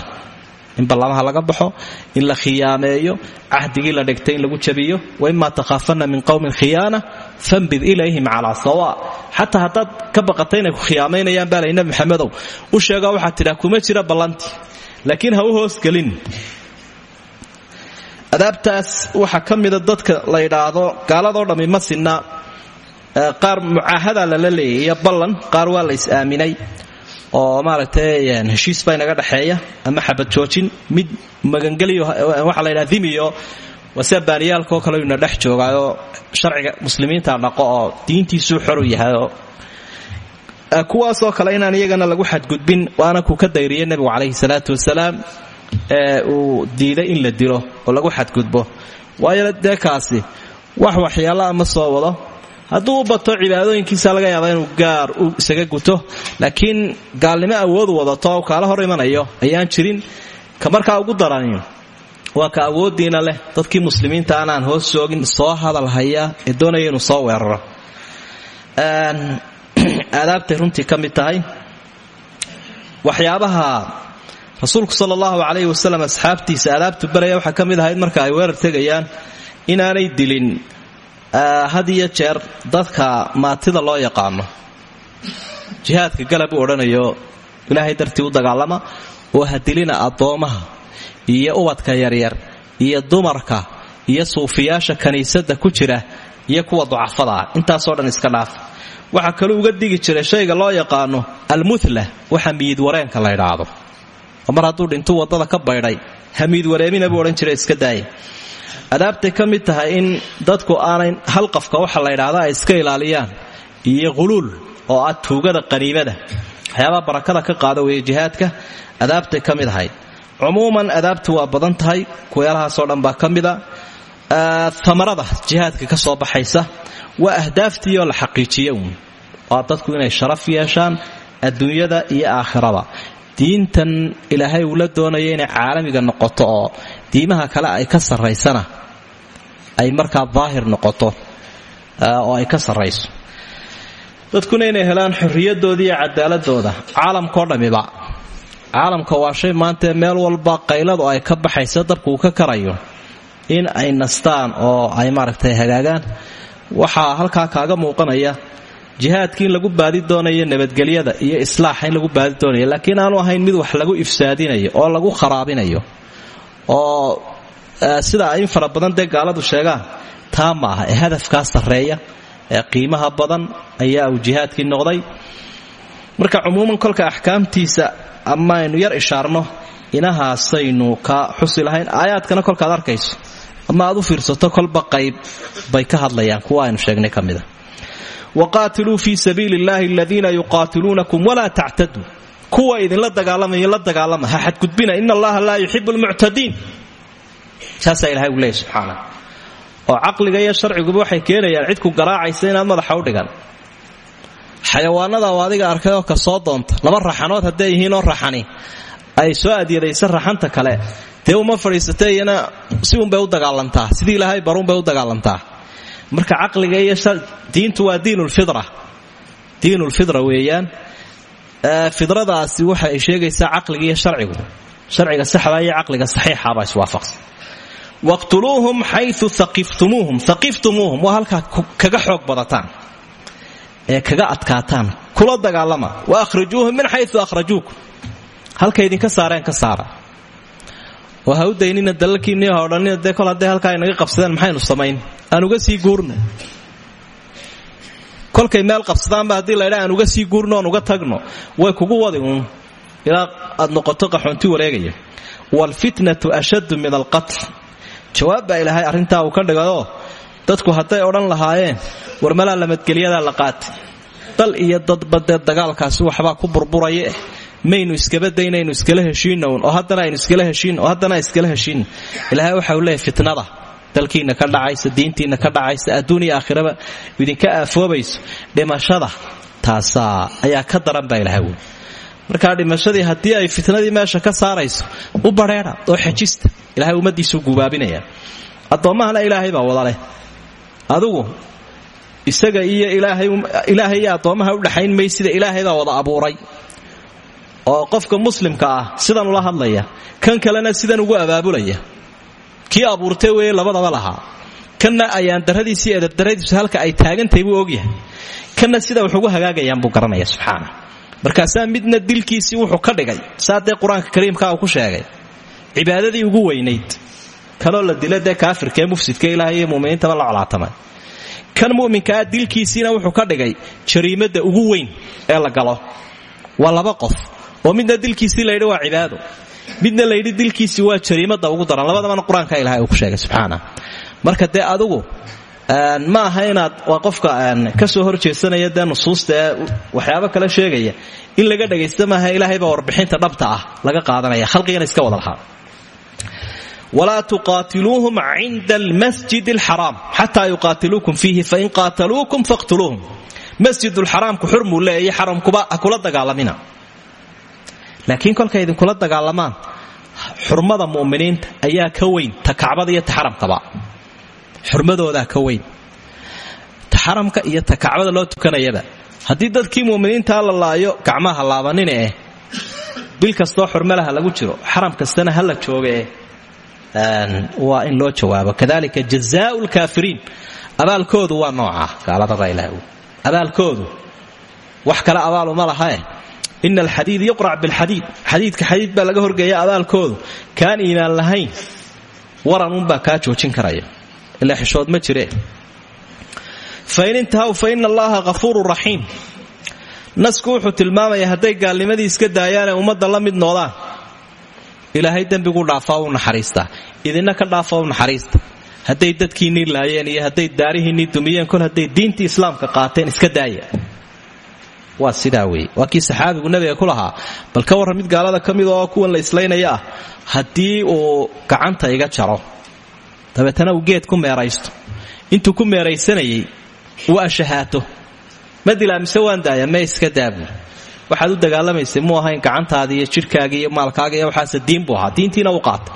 in ballamaha laga baxo in la khiyaameeyo cahdigii la dhigtay in lagu jabiyo waima takhaafana min qowmin khiyaana fambid ilayhim calaa sawa. Xataa haddaad ka ku khiyaamaynayaan baa lay nabi maxamedow u sheega waxaad tidhaa kuma jira ballantii. Laakiin ha u hoosgelin adaabtaas waxaa ka mida dadka la yidhaahdo gaaladoo dhammi ma qaar mucaahada lala leeyay ballan qaar waa la is-aaminay oo maaragtay heshiis baa inaga dhexeeya ama xabad joojin mid magangeliyo waxaa la ydhaha dimiyo wase baaniyaalkaoo kale ina dhex sharciga muslimiinta dhaqo oo diintiisuu xoru yahayoo kuwaasoo kale inaan iyagana lagu xadgudbin waana kuu ka dayriyay nebigu calayhi salaatu wasalaam ee uu diiday in la dilo oo lagu xadgudbo. Waayo dee kaasi wax waxyaala ma soo wado hadduu u bato cibaadooyinkiisa laga yaaba inuu gaar isaga guto laakiin gaalnimo awoodu wadato kaala hor imanayo ayaan jirin. Ka markaa ugu daranin waa ka awoodiina leh dadkii muslimiinta aanaan hoos joogin soo hadal haya ee doonaya inuu soo weeraro. Aadaabtay runtii ka mid tahay. Waxyaabaha rasuulku sal calayhi wasalam asxaabtiisa aadaabtu baraya waxaa ka mid marka ay weerar tegayaan inaanay dilin had iyo jeer dadka maatida loo yaqaano. Jihaadka galab u odhanayo ilaahay dartii u dagaalama oo hadilina addoomaha iyo ubadka yaryar iyo dumarka iyo suufiyaasha kiniisadda ku jira iyo kuwa ducafada ah. Intaasoo dhan iska dhaaf. Waxaa kaluu uga digi jiray shayga loo yaqaano almuthla waxa miyid wareenka la ydhaahdo mar hadduu dhintuu waddada ka baydhay hamiid wareemina buu odhan jiray iska daaya adaabtay ka mid tahay in dadku aanay halqafka waxa la ydhaahda ay iska ilaaliyaan iyo quluul oo ah tuugada qaniimada. Waxyaabaha barakada ka qaada weeye jihaadka adaabtay ka mid ahayd cumuuman waa badan tahay kuyaalahaasoo dhan baa ka mida amarada ka soo baxaysa waa ahdaaftiioo la xaqiijiya uun. Waa dadku inay sharaf yeeshaan adduunyada iyo aakhirada. Diintan ilaahay uu la doonaya inay caalamiga noqoto oo diimaha kale ay ka sarraysana ay markaa daahir noqoto oo ay ka sarrayso. Dadkuna inay helaan xorriyadooda iyo cadaaladooda. Caalamkao dhammiba caalamka waa shay maanta meel walba qayladu ay ka baxaysa dabku uu ka karayo. In ay nastaan oo ay maaragtay hagaagaan. Waxaa halkaa kaaga muuqanaya jihaadkii in lagu baadi doonayo nabadgelyada iyo islaaxa lagu baadi doonayo. Laakiin aanu ahayn mid wax lagu ifsaadinayo oo lagu kharaabinayo oo sida in fara badan dee gaaladu sheegaan taa ma ee hadafkaa sarreeya ee qiimaha badan ayaa uu jihaadkii noqday. Marka cumuuman kolka axkaamtiisa ama aynu yar ishaarno inahaasaynu ka xusi lahayn aayaadkana arkayso. Ama aad u fiirsato kolba qayb bay ka hadlayaan. Kuwa aynu sheegnay ka mida waqaatiluu fii sabiili illaahi aladiina yuqaatiluunakum walaa tactaduu. Kuwa idinla la dagaalama ha xadgudbina ina allaha laa yuxibu lmuctadiin saasaa ilahay uu leeyay subxaana oo caqliga iyo sharciguba waxay keenayaan cidku garaacaysa inaad madaxa u dhigan. Xayawaanada oo arkay oo ka soo doonta laba raxanood hadday yihiinoo raxani ay soo adyadaysa raxanta kale. Dee uma fadhiisata iyana si unbay u dagaalantaa sidii ilaahay barunbay u dagaalantaa. Marka caqliga iyo diintu waa diinulfidra diinulfidra weeyaan. Fidradaasi waxa ay sheegaysaa caqliga iyo sharcigu. Sharciga saxda iyo caqliga saxiixabaa iswaafaqsan waqtuluuhum xayu aqiftumuuhum aqiftumuuhum waa halkaa kaga xoog badataan ee kaga adkaataan. Kula dagaalama. Wa ahrijuuhum min xayu ahrajuukum halka idinka saareen ka saara. Oo ha u daynina dalalkiinni hodhanina dee kol hadday qabsadeen maxaynu samayn? Aan uga sii guurna kolkay meel qabsadaanba haddii laydha aan uga sii guurno oon uga tagno way kugu wadi uun. Aad noqoto qaxoonti wareegaya. Waalfitnatu ashaddu min alqatl jawaab baa ilaahay arrintaa uu ka dhigayoo dadku hadday odhan lahaayeen warmalaa lamadgelyadaa la qaatay. Dal iyo dadba dee dagaalkaasi waxbaa ku burburaya maynu iskaba daynaynu iskala heshiina un oo haddana aynu iskala heshiin oo haddana iskala heshiin. Ilaahay waxa uu leeyahy fitnada. Dalkiinna ka dhacaysa diintiinna ka dhacaysa adduun iyo aakhiraba idinka aafoobayso dhimashada taasaa ayaa ka daran baa ilahay markaa dhimashadii haddii ay fitnadii meesha ka saarayso u badheedha oo xejista ilahay ummadiisuu gubaabinaya. Addoommahana ilaahay baa wada leh. Adigu isaga iyo ilaahay iyo addoommaha udhaxayn may sida ilaahay baa wada abuuray. Oo qofka muslimka ah sidan ula hadlaya. Kan kalena sidan ugu abaabulaya. Kii abuurtay weeye labadaba lahaa. Kanna ayaan daradiisii edabdaradiisu halka ay taagantahay buu ogyahay kanna sida wax ugu hagaagayaan buu garanaya subxaana markaasaa midna dilkiisii wuxuu ka dhigay. Saa dee qur'aanka kariimka uu ku sheegay? Cibaadadii ugu weynayd. Kaloo la dila dee mufsidka ilaahay iyo muminiintaba la colaatamay kan muminkaa dilkiisiina wuxuu ka dhigay jariimada ugu weyn ee la galo. Waa laba qof oo midna dilkiisii layidhi waa cibaado. Midna layidhi dilkiisii waa jariimada ugu daran. Labadabana qur'aanka ilahay uu ku sheegay subxaana. Marka dee adugu ma aha inaad waa qofka ka soo horjeesanaya nusuusta waxyaabo kale sheegaya. In laga dhagaysta maaha ilaahaybaa warbixinta dhabta ah laga qaadanaya. Khalqigana iska wada lahaa. Walaa tuqaatiluuhum cinda almasjid alxaraam. Xataa yuqaatiluukum fiihi fain qaataluukum faqtuluuhum. Masjidulxaraamku xurmuu leeyahy xaramkuba ha kula dagaalamina. Laakiin kolkay idinkula dagaalamaan xurmada mu'miniinta ayaa ka weyn ta kacbada iyo ta xaramkaba xurmadoodaa ka weyn. Ta xaramka iyo ta loo tukanayaba haddii dadkii mu'miniintaa la laayo gacmaha laabanine eh. Bil kastoo xurmalaha lagu jiro xaram kastana ha la joogae waa in loo jawaabo. Kadalika jazaau lkaafiriin abaalkoodu waa noocaa gaalada raylah abaalkoodu wax kale abaaluma lahae ina alxadiid yuqrac bilxadiid. Xadiidka xadiid baa laga horgeeya abaalkoodu. Kaan iimaan lahayn waran unbaa kaa joojin karaya ilaa xishood ma jire. Fain intahaw fa ina allaha hafuurun raxiim nasku wuxuu tilmaamayaa hadday gaalnimadii iska daayaanee ummadda la mid noodaan. Ilaahay dembigu dhaafaa u naxariistaa idinna ka dhaafa u naxariista. Hadday dadkiinnii laayeen iyo hadday daarihiinnii dumiyeen kol hadday diintii islaamka qaateen iska daaya waa sidaa weeye. Waa kii saxaabigu nabiga ku bal ka warran mid gaalada ka mid oo kuwan la islaynaya haddii uu gacanta iga jaro dabeetana uu geed ku meeraysto. Intuu ku meeraysanayay uu ashahaato. Ma dilaa daaya me iska daabuul waxaad u dagaalamaysay muu ahayn gacantaadii iyo jidhkaagii iyo maalkaaga iyo waxaase diin buu ahaa. Diintiina u qaatay.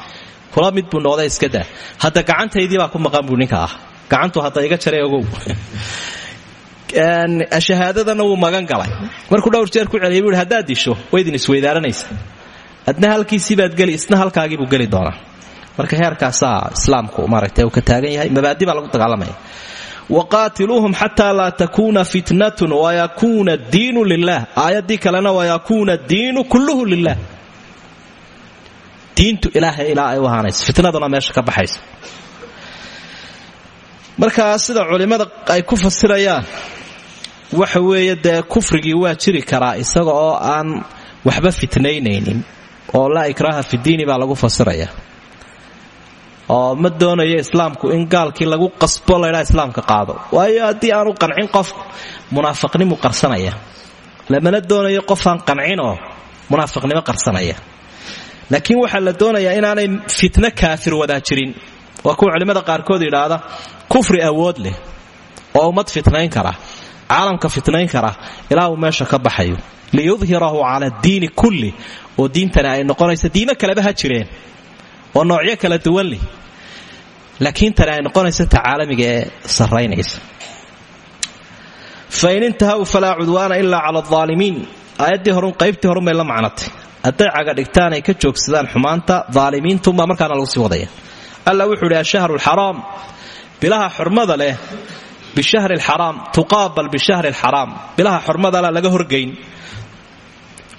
Kula mid buu noqday iska daa. Hadda gacantaydii baa ku maqan buu ninka ah gacantu hadda iga jaray ogow. Shahaadadana wuu magan galay. Markuu dhowr jeer ku celiyay buu haddaad disho waydin isweydaaranaysa adna halkiisiibaad geli isna halkaagiibuu geli doonaa marka heerkaasaa islaamku maaragtay uu ka taagan yahay mabaadi baa lagu dagaalamaya. Waqaatiluuhum xataa laa takuuna fitnatun wayakuuna diinu lilah aayaddii kalena wayakuuna diinu kulluhu lilah diintu ilaahay ilaa ay u ahaanayso meesha ka baxaysa markaa sida culimmada ay ku fasirayaan waxa weeye dee waa jiri karaa isaga oo aan waxba fitnaynaynin oo laa ikraaha fidiini baa lagu fasiraya oo ma doonayo islaamku in gaalkii lagu qasbo laydhaa islaamka qaado. Waayo haddii aanu qancin qofku munaafiqnimu qarsanaya. Lamana doonayo qofaan qancinoo munaafiqnimo qarsanaya. Laakiin waxaa la doonayaa inaanay fitno kaafir wadaa jirin. Waa kuwa culimmada qaarkood yidhaahda kufri awood leh oo ummad fitnayn kara caalamka fitnayn kara ilaa meesha ka baxayo. Liyudhirahu cala diini kulli oo diintani ay noqonaysa diimo kaleba ha jireen oo noocyo kala duwan leh laakiin tani ay noqonaysa ta caalamiga ee sarraynaysa. Fain intahaw falaa cudwaana ilaa cala aalimiin aayaddii horun qaybtii horun bay la macnatay hadday cagadhigtaan ay ka joogsadaan xumaanta aalimiintunbaa markaana lagu sii wadaya. Alla wuxuu idhi ashahru lxaraam bilaha xurmada leh bishahri lxaraam tuqaabal bishahri lxaraam bilaha xurmadala laga horgayn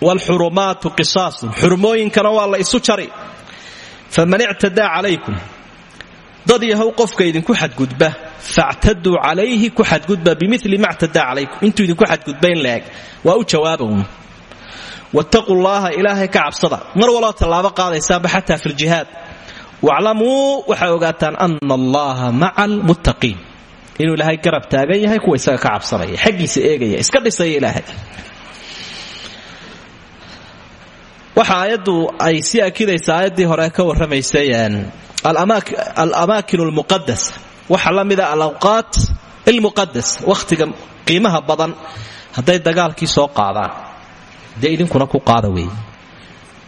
waalxurumaatu qisaasun xurmooyinkana waa la isu jari. Faman ictadaa calaykum dad yahow qofka idinku xadgudba factaduu calayhi ku xadgudba bimili ma ctadaa calaykum. Intuu idinku xadgudba in laeg waa u jawaabaun wattaquu llaaha ka cabsada. Mar waloo tallaabo qaadaysaanba xataa fi ljihaad waclamuu waxaa ogaataan ana allaha maca almuttaqiin inuu ilaahay garab taagan yahay kuwa isaga ka cabsanaya. Xaggiisa eegaya iska dhisaya ilaahay. Waxa aayaddu ay sii akidaysa aayaddii hore ka warramaysay alamaakin almuqadas waxa la mida alawqaat almuqadas wakhtiga qiimaha badan hadday dagaalkii soo qaadaan. Dee idinkuna ku qaada weeye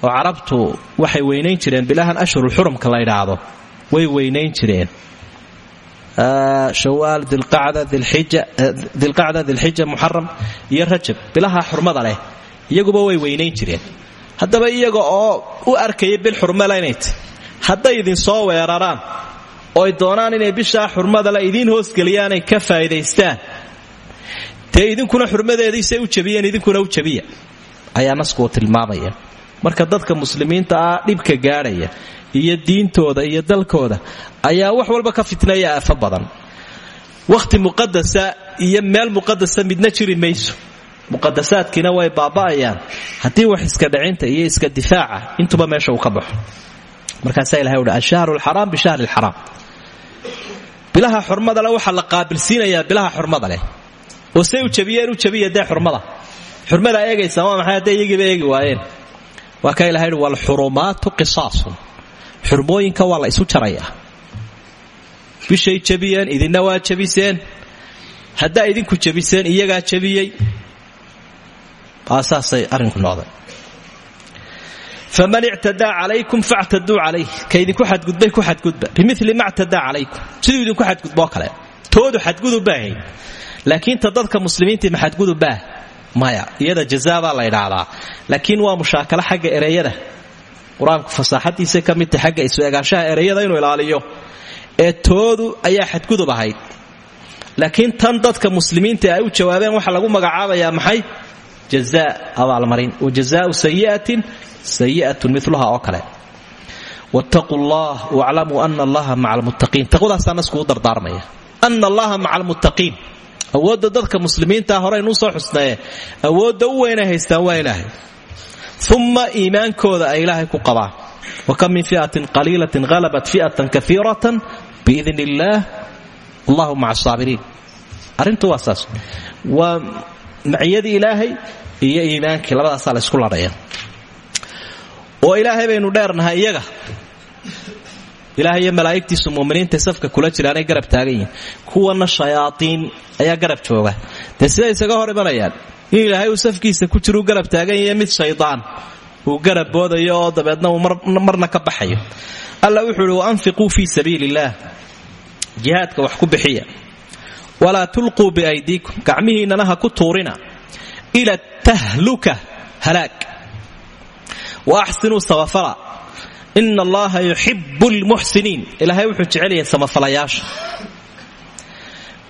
oo carabtu waxay weynayn jireen bilahan ashhurulxurumka la ydhaahdo way weynayn jireen. Shawaal dilqacda dilxija muxaram iyo rajab. Bilaha xurmada leh. Iyaguba way weynayn jireen. Haddaba iyaga oo u arkaya bil xurmala inay tahy hadday idin soo weeraraan oo ay doonaan inay bishaa xurmadale idiin hoosgeliyaan ay ka faa'idaystaan dee idinkuna xurmadeediisay u jabiyeen idinkuna u jabiya ayaa naskuuu tilmaamaya. Marka dadka muslimiinta ah dhibka gaadhaya iyo diintooda iyo dalkooda ayaa wax walba ka fitnaya aafo badan. Wakhti muqadasa iyo meel muqadasa midna jiri mayso. Muqadasaadkiina way baaba'ayaan. Haddii wax iska dhicinta iyo iska difaaca intuba meesha uu ka baxo markaasaa ilahay uhi ashahru lxaraam bishahri lxaraam bilaha xurmada leh waxaa la qaabilsiinayaa bilaha xurmada leh. Oo say u jabiyeen u jabiya dee xurmada. Xurmada eegaysaa waa maxay hadday iyagiiba eegi waayeen? Waa ka ilahay uhi walxurumaatu qisaasun. Xurmooyinka waa isu jarayaa. Bishay jabiyeen idinna waa jabiseen. Haddaa idinku jabiseen iyagaa jabiyey. Saasay arrinku noqday faman ictadaa calaykum factaduu calayh ka idinku xadgudbay ku xadgudba bimili ma ctadaa calaykum siduu idinku xadgudboo kale toodu xadgudubaahay laakiin ta dadka muslimiintii ma xadgudubbaah maya iyada jazaabaa la ydhaahdaa laakiin waa mushaakalo xagga ereyada qur'aanku fasaaxadiisa ka mid tahay xagga isu-egaashaha ereyada inuu ilaaliyo ee toodu ayaa xadgudub ahayd laakiin tan dadka muslimiinta ay u jawaabeen waxaa lagu magacaabayaa maxay jazaa abaalmarin wa jazaau sayi'atin sayi'atun miluha oo kale. Wattaquu llah waclamuu ana allaha maca almuttaqiin. Taqwadaasaa naskugu dardaarmaya. Ana allaha maca almuttaqiin. Awoodda dadka muslimiintaa horeynuu soo xusnaye awoodda u weynay haystaan waa ilaahay. Iimaankooda ay ilaahay ku qabaan. Wa kam min fi'atin qaliilatin halabat fi'atan kaiiratan biidn illaah. Allahu maca asaabiriin arrintu waa saas maciyadii ilaahay iyo iimaankii labadaasaa la ysku ladhaya oo ilaahay baynu dheernahay iyaga. Ilaahay iyo malaa'igtiisu muminiinta safka kula jiraanay garab taagan yihiin. Kuwana shayaatiin ayaa garab jooga. Dee siday isaga hor imanayaan? In ilaahay uu safkiisa ku jiruu garab taagan yahe mid shaydaan. Uu garab boodayo oo dabeedna uu marna ka baxayo. Alla wuxuu uhi waanfiquu fii sabiili illaah wax ku bixiya walaa tulquu biaydiikum. Gacmihiinnana ha ku tuurina. Ila tahluka halaag wa axsinuu samafala ina allaha yuxibu lmuxsiniin ilaahay wuxuu jecel yahay samafalayaasha.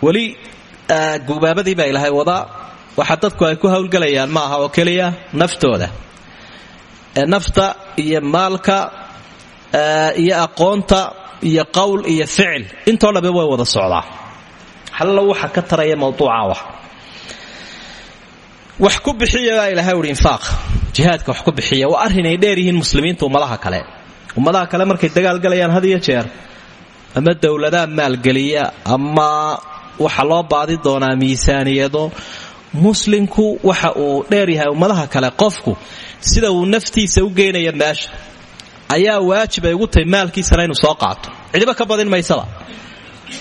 Weli gubaabadii baa ilaahay wadaa. Waxa dadku ay ku howlgelayaan ma aha oo keliya naftooda. Nafta iyo maalka iyo aqoonta iyo qowl iyo ficil. Intoo dhambe way wada socdaa hallo waxa ka taraya mawduuca wax. Wax ku bixiya baa ilaahay uhi infaaq. Wax ku bixiya waa arrin ay dheer yihiin muslimiinta ummadaha kale. Ummadaha kale markay dagaalgalayaan had iyo jeer ama dowladaha maalgeliya ama waxa loo baadi doonaa miisaaniyado muslimku waxa uu dheer yahay ummadaha kale qofku sida uu naftiisa u geynaya meesha ayaa waajib ay ugu tahay maalkiisana inuu soo qaato. Cidiba ka badin maysaba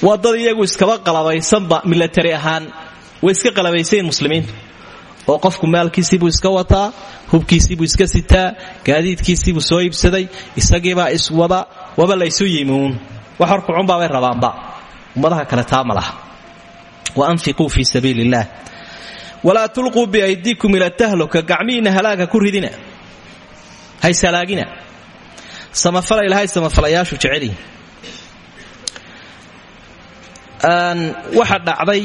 waa dad iyagu iskaba qalabaysanba milatari ahaan. Way iska qalabaysayin muslimiintu oo qofku maalkiisiibuu iska wataa hubkiisiibuu iska sitaa gaadiidkiisiibuu soo iibsaday isagiibaa iswada waba laysu yimuun wax horkucunbaabay rabaanba. Ummadaha kale taa ma laha. Wa anfiquu fii sabiili illaah walaa tulquu biaydiikum ila tahluka gacmihiinna halaaga ku ridina. Haysalaagina samafala ilaahay samafalayaashu jecelyihin waxa dhacday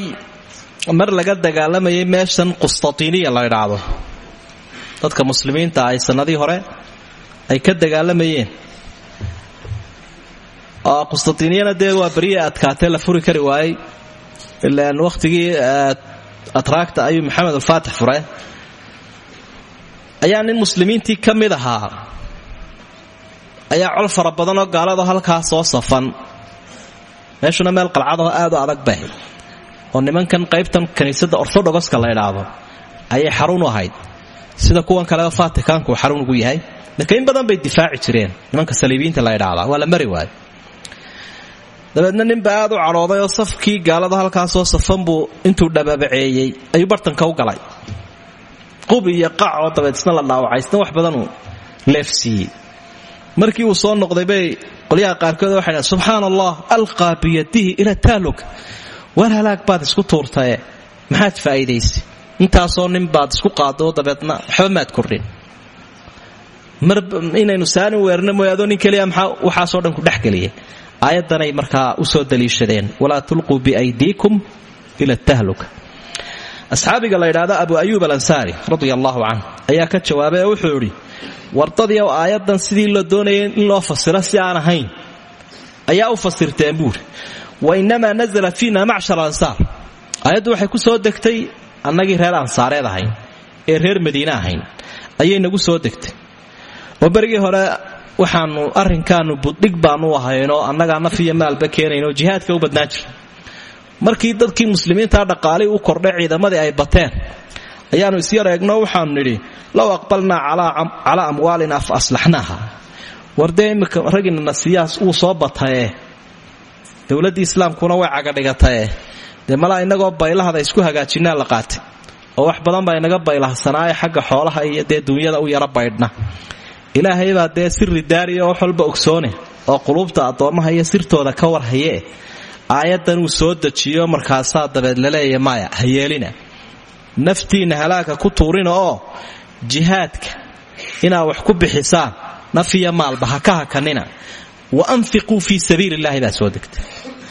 mar laga dagaalamayay meeshan qustatiiniya la ydhaahdo dadka muslimiinta ay sannadii hore ay ka dagaalamayeen. Oo qustatiiniyana dee waa beriya adkaatee la furi kari waayey. Ilaan wakhtigii atraagta ayuu maxamed alfaatix fure. Ayaa nin muslimiintii ka mid ahaa. Ayaa col fara badanoo gaalado halkaa soo safan meeshuna meel qalcadaho aad u adag bay. Oo nimankan qaybtan kiniisadda orthodogoska la ydhaahdo ayay xarun u ahayd. Sida kuwan kaleba fatikaanku xarun ugu yahay marka in badan bay difaaci jireen. Nimanka saliibiyiinta la la mari waayo. Dabeedna ninba aad u cadhooday oo safkii gaalada halkaasoo safan buu intuu dhababaceeyey ayuu bartanka u galay. Qub iyo qacoo dabeed la dhaawacay isna wax badanuu leefsiiyey markii uu soo noqday bay qolyaha qaarkood waxay subxaan allah alqaa biyadihi ila taaluk. War halaag baad isku tuurtae maxaad faa'iidaysay intaasoo nin baad isku qaado dabeedna waxba maad kordhin mar inaynu saani weerno mooy adoo nin keliya maxaa waxaasoo dhan ku dhexgeliyay aayaddanay markaa u soo daliishadeen walaa tulquu biaydiikum ila tahluka asxaabiga la ydhaahdo abu ayuub alansaari radia allaahu canh ayaa ka jawaabay oo wuxuu idhi wardadii ow aayaddan sidii la doonayay in loo fasiro si aan ahayn? Ayaa u fasirteen buuri wa innamaa nazala fiina macshar ansaar aayaddu waxay ku soo degtay annagii reer ansaareed ahayn ee reer madiine ahayn ayay nagu soo degtay. Oo berigii hore waxaanu arrinkaanu buddhig baanu ahaynoo annagaa naf iyo maalba keenaynoo jihaadka u badnaan jira markii dadkii muslimiintaa dhaqaalii u kordhay ciidamadii ay bateen ayaannu isyar eegno waxaanu nidhi low aqbalnaa calaa amwaalina fa aslaxnaaha. War dee immika ragginana siyaas wuu soo bataye? Dowladdii islaamkuna way cagadhigataye dee malaa baylahada isku hagaajinaa la qaatay? Oo wax badan baa inaga baylahsanaaye xagga xoolaha iyo dee u yara baydhna. Ilaahay baa dee sirri daariya wax ogsoone oo qulubta addoommaha iyo sirtooda ka warhayee aayaddan uu soo dejiyo markaasaa dabeed laleeya maya ha yeelina. Naftiinna ku tuurina oo jihaadka inaad wax ku bixisaan naf iyo maalba ha ka hakanina. Wa anfiquu fii sabiili illahi baa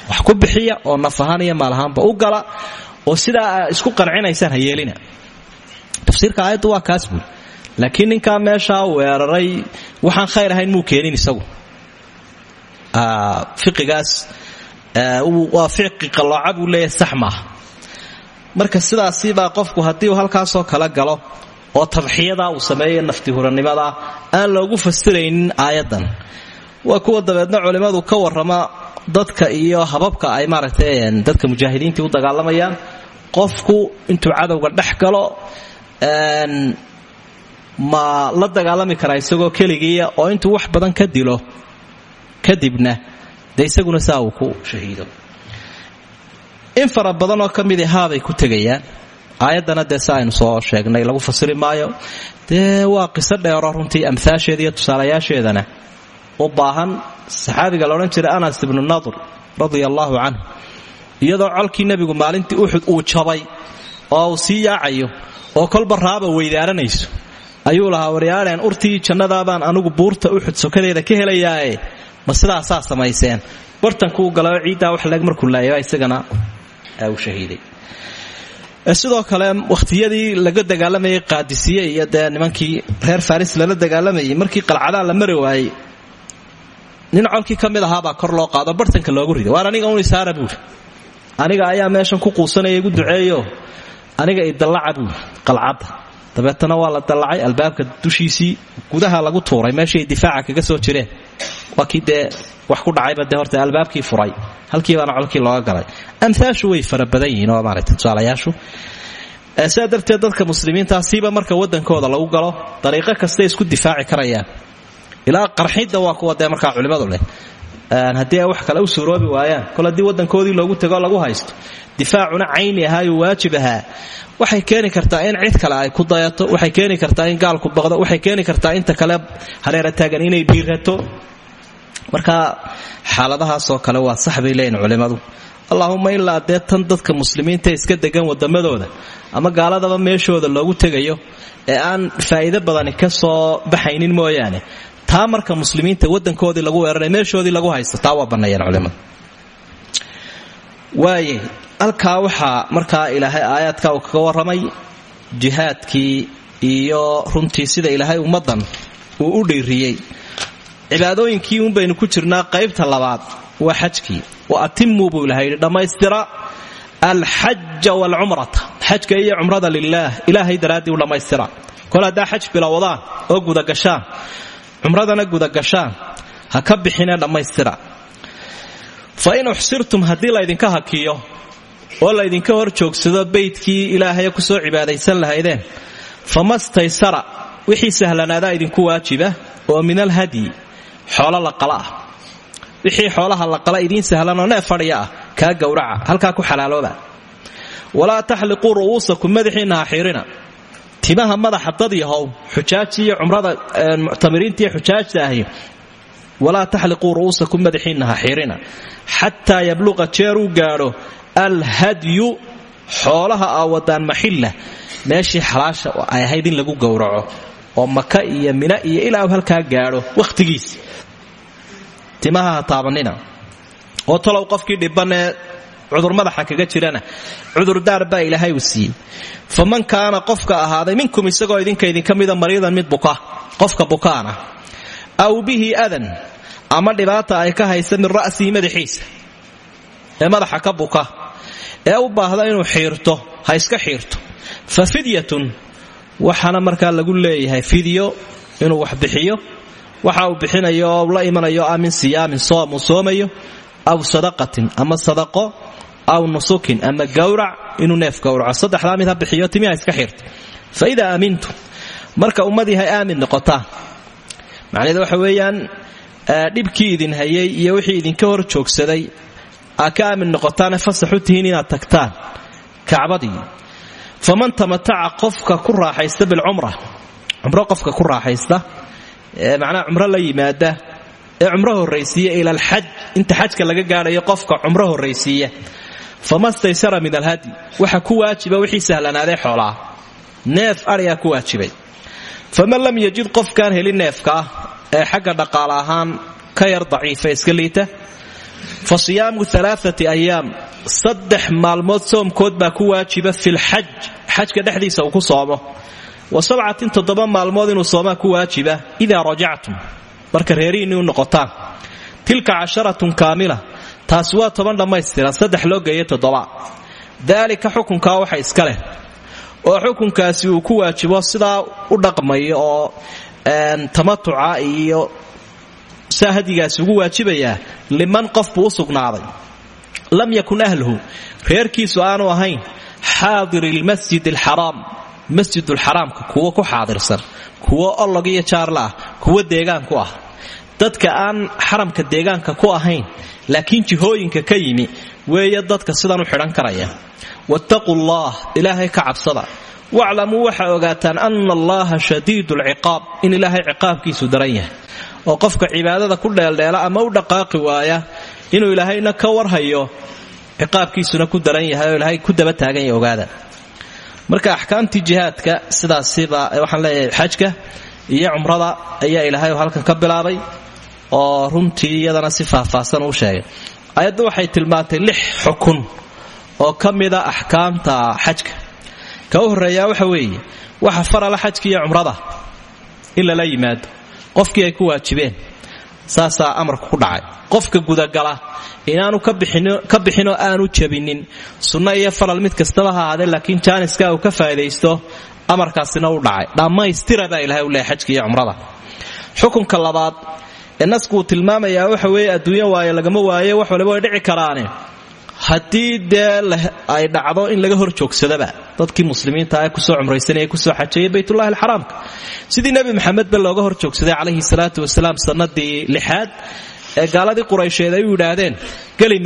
wax ku bixiya oo naf maal ahaanba u gala oo sidaa aa isku qancinaysaan ha tafsiirka aayaddu waa kaas buuli laakiin ninkaa meeshaa weeraray waxaan khayr ahayn muu keenin isagu? Fiqigaas waa fiqi qallooca buu leeyahay sax maaha marka sidaasibaa qofku haddii uu halkaasoo kala galo oo tadxiyadaa uu sameeyo naftihuranimadaa aan loogu fasiraynin aayaddan. Waa kuwa dabeedna culimmadu ka warrama dadka iyo hababka ay maaragtay dadka mujaahidiintii u dagaalamayaan. Qofku intuu cadowga dhex galo ma la dagaalami karaa isagoo keligiiya oo intuu wax badan ka dilo kadibna de isaguna ku shahiido. In fara badan oo ka midi haabay ku tegayaan aayaddana dee soo sheegnay lagu fasiri maayo. Dee waa qiso dheero runtii amhaasheeda iyo tusaalayaasheedana u baahan saxaabiga laodhan jiray anas ibnu nadr radia allaahu iyadoo colkii nebigu maalintii uxud uu jabay oo uu sii yaacayo oo kolba raaba weydaaranayso ayuu lahaa waryaadheen urtii jannadaabaan anugu buurta uxud sokadeeda ka helayaae ma sidaasaa samayseen? Bartankuu galao ciiddaa wax leeg markuu laayaba isagana uu shahiiday. Sidoo kale wakhtiyadii laga dagaalamayay qaadisiye iyo nimankii reer faris lala dagaalamayay markii qalcadaa la mari waayey nin colkii ka mid ahaabaa kor loo qaado bartanka loogu riday. Waar aniga un isaara buuri aniga ayaa meeshan ku quusanaya igu duceeyo. Aniga idallaca buuri qalcadda dabeetana waa la dallacay albaabka dushiisii gudaha lagu tuuray meeshay difaaca kaga soo jireen waa wax ku dhacayba dee horta albaabkii furay halkii baana colkii looga galay. Amhaashu way fara badan yihiin oo maaragta tusaalayaashu. Sidaa darteed dadka muslimiintaa siiba marka wadankooda lagu galo dariiqo kastay isku difaaci karayaan. Ilaa qarxidda waa kuwa dee markaa leh. Haddii ay wax kale u suuroobi waayaan kol haddii wadankoodii loogu tego lagu haysto difaacuna cayni ahaayuu waajib ahaa. Waxay keeni kartaa in cid kale ay ku dayato waxay keeni kartaa in gaalku baqdo waxay keeni kartaa inta kale hareera taagan inay dhiirato marka xaaladahaasoo kale waa sax bay leeyihiin culimmadu. Allaahuma ilaa dadka muslimiinta iska degan wadamadooda ama gaaladaba meeshooda loogu tegayo ee aan faa'iido badani ka soo baxaynin mooyaane. Taa marka muslimiinta wadankoodii lagu weeraray meeshoodii lagu haysto taa waa banneeyeen culimmadu waaye halkaa waxaa markaa ilaahay aayaadka uu kaga warramay jihaadkii iyo runtii sida ilaahay ummaddan uu u dhiiriyey cibaadooyinkii un baynu ku jirnaa qaybta labaad waa xajkii. Wa atimuu buu ilahay yidhi dhammaystira alxaja waalcumrata xajka iyo cumrada lilaah ilaahay daraaddii u dhammaystira. Kol haddaa xaj bilowdaan oo gudagashaan cumradana gudagashaan ha ka bixinee dhammaystira fa in uxsirtum haddii laydinka hakiyo oo laydinka hor joogsado beydkii ilaahay ku soo cibaadaysan lahaydeen famastaysara wixii sahlanaadaa idinku waajiba oo min alhadyi xoolo la qala ah. Wixii xoolaha la qala idiin sahlanoo neef fadhiya ah kaa gowraca halkaa ku xalaalooba. Walaa taxliquu ru'uusakum madaxiinna ha xiirina timaha madaxa dad yahow xujaaji iyo cumrada muctamiriintiiyo xujaajta ahi walaa taxliquu ru'uusakum madaxiinna ha xiirina. Xataa yabluqa jeeruu gaadho alhadyu xoolaha aa wadaan maxilla. Meeshii xalaasha ay ahayd in lagu gowraco oo maka iyo mina iyo ilaa uu halkaa gaadho wakhtigiisi timaha ha taabanina. Oo talow qofkii dhibanee cudur madaxa kaga jirana cudurdaar baa ilaahay uu siiyey. Faman kaana qofka ahaaday minkum isagoo idinka idinka mida mariidan mid buka qofka bukaana aw bihi adan. Ama dhibaata ay ka haysa min ra'sihi madaxiisa. Ee madaxa ka buka. Ee u baahda inuu xiirto ha iska xiirto. Fa fidyatun waxaana markaa lagu leeyahay fidyo inuu wax bixiyo. Waxa uu bixinayo la imanayo min siyaamin soom uu aw sadaqatin ama sadaqo aw nusukin ama gawrac inuu neef gawraco. Saddexdaa mid ha bixiyo timiha iska xirta fa idaa aamintu marka ummadii hay aamin noqotaan macnaheed waxa weeyaan dhibkii idin hayay iyo wixii idinka hor joogsaday aa ka aamin tihiin inaad tagtaan kacbadii. Faman tamataca qofka ku raaxaysta bilcumra cumro qofka ku raaxaysta macnaha cumro la yimaada ee cumro horraysiiya ila alxaj inta xajka laga gaadhayo qofka cumro horraysiiya. Fama staysara min alhadi waxa ku waajiba wixii sahlanaaday xoolaa. Neef adhigaa ku waajibay faman lam yajid qofkaan helin neefka ah ee xagga dhaqaale ahaan ka yar daciifa iska liita fa siyaamu alaaati ayaam saddex maalmood soomkood baa ku waajiba filxaj xajka dhexdiisa uu ku soomo. Wa sabcatin toddoba maalmood inuu soomaa ku waajiba idaa rajactum marka reerihiinni u noqotaan. Tilka casharatun kaamila taasi waa toban dhammaystiran saddex loo geeya toddoba. Daalika xukunkaa waxa iska leh oo xukunkaasi uu ku waajibo sidaa u dhaqmayo oo tamatuca iyo saa hadigaasi ugu waajibayaa liman qof buu u sugnaaday. Lam yakun ahluhu. Reerkiisu aanu ahayn xaadiri lmasjid alxaraam masjidulxaraamka kuwo ku xaadirsan kuwo olog iyo jaarla ah kuwo deegaan ku ah. Dadka aan xaramka deegaanka ku ahayn laakiin jihooyinka ka yimi weeye dadka sidan u xidhan karaya. Wattaquu llah ilaahay ka cabsada. Waclamuu waxaa ogaataan ana allaha shadiidu lciqaab in ilaahay ciqaabkiisu daran yahay. Oo qofka cibaadada ku dheeldheela ama u dhaqaaqi waaya inuu ilaahayna ka warhayo ciqaabkiisuna ku daran yahay oo ku daba taagan yahay ogaada. Marka axkaamtii jihaadka sidaasiba waxaan leeyahay xajka iyo cumrada ayaa ilaahay halkan ka bilaabay oo runtii iyadana si faahfaahsan uu sheegay. Ayaddu waxay tilmaantay lix xukun oo ka mida axkaamta xajka. Ka u horreeyaa waxa weeye waxa farala xajka iyo cumrada in lala yimaado. Qofkii ay ku waajibeen saasaa amarku ku dhacay. Qofka gudagala inaanu ka bixinoo aanu jabinin sunno iyo falal mid kastaba ha ahaadee laakiin jaaniska uu ka faa'idaysto amarkaasina u dhacay. Dhammaystira baa u leehay xajka iyo cumrada. Xukunka labaad nasku uu tilmaamayaa waxa weeye adduunyo waaye lagama waaye wax waliba way dhici karaane. Haddii ay dhacdo in laga hor joogsadaba dadkii muslimiinta ee ku soo cumraysanaya ku soo xajayay baytullahi alxaraamka. Sidii nebi maxamed ba looga hor joogsaday calayhi salaatu wasalaam sannadii lixaad ee gaaladii quraysheed ay u yidhaahdeen geli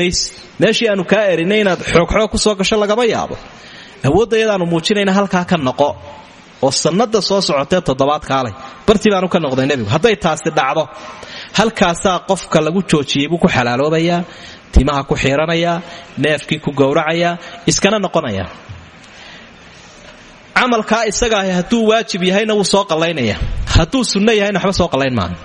meeshii aanu kaa erinay inaad xoogxoog ku soo gasho lagama yaabo. Awooddayadaanu muujinayna halkaa ka noqo oo sannada soo socotee toddobaad kaalay. Bartii baanu ka noqday nebigu hadday taasi dhacdo halkaasaa qofka lagu joojiyey buu ku xalaaloobayaa timaha ku xiiranayaa neefkii ku gowracayaa iskana noqonaya camalkaa isagaahi hadduu waajib yahayna wuu soo qallaynaya hadduu sunno yahayna waxba soo qallayn maaha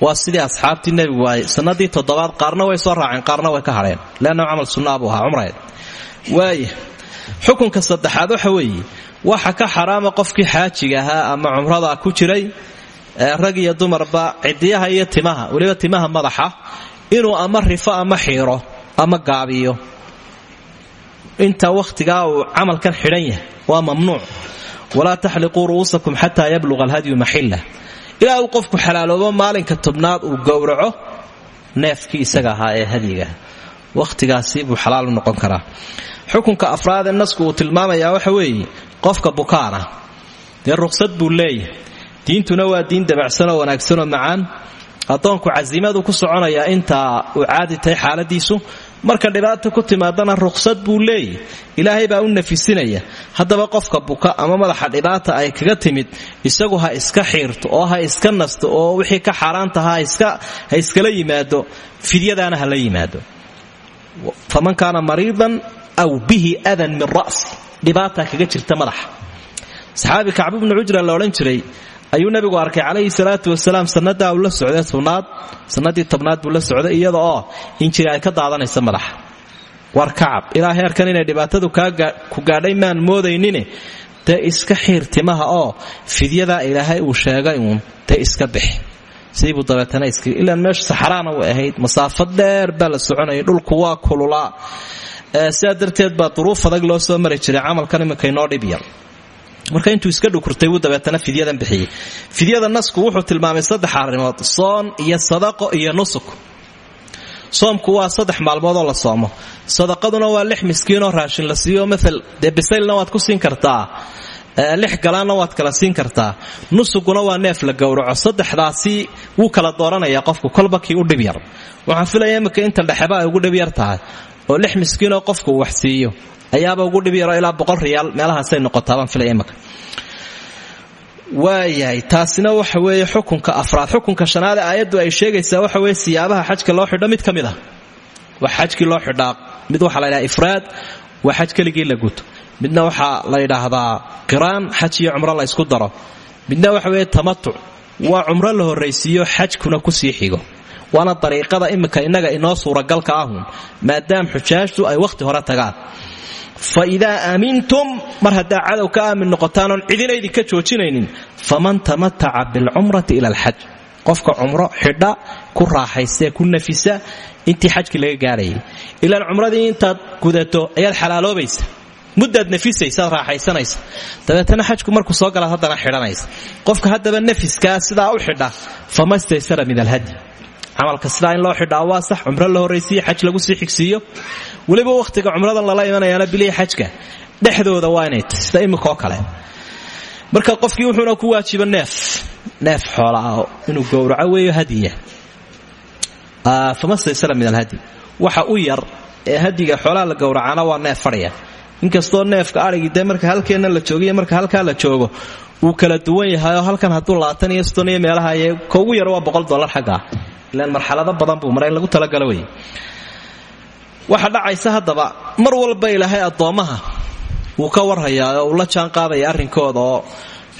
waa sidii asxaabtii nebigu ay sanadii toddobaad qaarna way soo raaceen qaarna way ka hadheen leanna camal sunnaa buu ahaa cumreed waaya xukunka saddexaad waxa weeye waxa ka xaraama qofkii xaajiga ahaa ama cumrada ku jiray rag iyo dumarba cidiyaha iyo timaha weliba timaha madaxa inuu ama rifo ama xiiro ama gaabiyo. Inta wakhtigaa uu camalkan xidhan yahay waa mamnuuc. Walaa taxliquu ru'uusakum xataa yabluqa alhadyu maxilla. Ilaa uu qofku maalinka tobnaad uu gowraco neefkii isaga ahaa ee hadyiga. Wakhtigaasi buu xalaal noqon karaa. Xukunka afraad ee nasku waxa weeye qofka bukaana dee ruqsad buu leeyahay diintuna waa diin dabacsanoo wanaagsanoo macaan. Addoonku casiimadu ku soconayaa intaa uu caadi tahay xaaladiisu. Marka dhibaata ku timaadana ruqsad buu leeyahy ilaahay baa u nafisinaya haddaba qofka buka ama madaxa dhibaata ay kaga timid isagu ha iska xiirto oo ha iska nasto oo wixii ka xaaraantaha ha iskala yimaado fidyadaana ha la yimaado. Faman kaana mariidan aw bihi adan min ra'si. Dhibaata kaga jirta madaxa. Saxaabi kacbu bnu cujra la odhan jiray ayuu nabigu arkay calayhi salaatu wasalaam sannadaa uu la socday tobnaad sannadii tobnaad buu la socday iyada oo injiri ka daadanaysa madaxa war kacab ilaa heerkan inay dhibaatadu ku gaadhay maan moodaynine dee iska xiir oo fidyadaa ilaahay uu sheegay uun dee iska bixi sidiibuu dabeetana iska ilaan meeshu saxraana way ahayd masaafo dheer baa la dhulku waa kululaa sidaa darteed baa duruuf adag loo soo mari jiray camalkan iminka inoo dhib yar marka intuu iska dhukurtay wuu dabeetana fidyadan bixiyey. Fidyada nasku wuxuu tilmaamay saddex arrimood soon iyo sadaqo iyo nusuk. Soomku waa saddex maalmoodoo la soomo. Sadaqaduna waa lix miskiinoo raashin la siiyo. Maal dee waad ku siin kartaa lix galaanna waad kala siin kartaa. Nusuguna waa neef la gowraco. Saddexdaasi wuu kala dooranaya qofku kolba u dhib yar. Waxaan filaya imika inta dhexeba ay ugu dhib yar tahay oo lix miskiinoo qofku wax siiyo ayaaba ugu dhib yaroo ilaa boqol riyaal. Meelahaasay noqotaa baan filaya imika waayahay taasina waxa weeye xukunka afraad. Xukunka shanaade aayaddu ay sheegaysaa waxa weye siyaabaha xajka loo xidho mid ka mid ah. Loo xidhaa mid waxaa la ydhaha ifraad waa xaj keligii la guto. Midna waxaa la yidhaahdaa qiraan xaj iyo cumro la ysku daro. Midna waxa weeye tamatuc waa cumro la horraysiiyo xajkuna ku sii xigo. Waana dariiqada imika innaga inoo suuragalka ahun maadaam xujaajtu ay wakhti hore tagaan fa idaa aamintum mar haddaa cadow ka aamin noqotaanoon cidina idinka joojinaynin faman tamataca bilcumrati ila alxaj. Qofka cumro xidha ku raaxaysee ku nafisa intii xajkii laga gaarhayay ilaan cumradii intaad gudato ayaad xalaaloobaysa. Muddaad nafisaysaad raaxaysanaysa. Dabeetana xajku markuu soo galaad haddana xidhanaysa. Qofka haddaba nafiskaa sidaa u xidha fama staysara min alhadi camalka sidaa in loo xidhaa waa sax cumro la horraysiiyo xaj lagu sii xigsiiyo weliba wakhtiga cumradan lala imanayaana bilihii xajka. Dhexdooda waa inay sida imikaoo kale. Marka qofkii wuxuuna ku waajiba neef. Neef xoolaah inuu gowraco weeyo hadiya. Fama staysara min alhadi. Waxa u yar ee hadiga xoolaha la gowracana waa neef fadhiya. Inkastoo neefka arigii dee marka halkeenna la joogiyo marka halkaa la joogo wuu kala duwan yahayoo halkan hadduu labaatan iyo soddon iyo meelaha ka ugu yaro waa boqol dollar xaggaa. Ilaan marxalado badan buu maray in lagu talagalo wey waxa dhacaysa haddaba mar walba ilaahay addoommaha wuu ka warhayaa oo uu la jaan qaadaya arrinkooda oo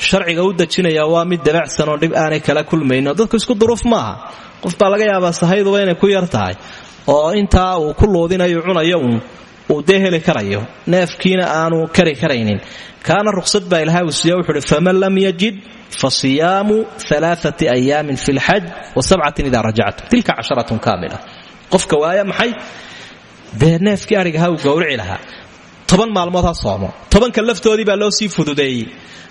sharciga u dejinaya waa mid dabacsan oo dhib aanay kala kulmayno. Dadku isku duruuf maaha. Qof baa laga yaabaa sahayduba inay ku yar oo intaa uu ku luudinayo cunayo uu dee karayo. Neefkiina aanu kari karaynin. Kaana ruqsad baa ilahay uu siiya wuxuuhi faman lam yajid fa siyaamu alaaati ayaamin fi wa sabcatin idaa rajactum tilka casharatun kaamila. Qofka waaya maxay dee neefkii arigaha uu gowrici lahaa. Toban maalmood ha soomo. Tobanka laftoodii baa loo sii fududeeyey.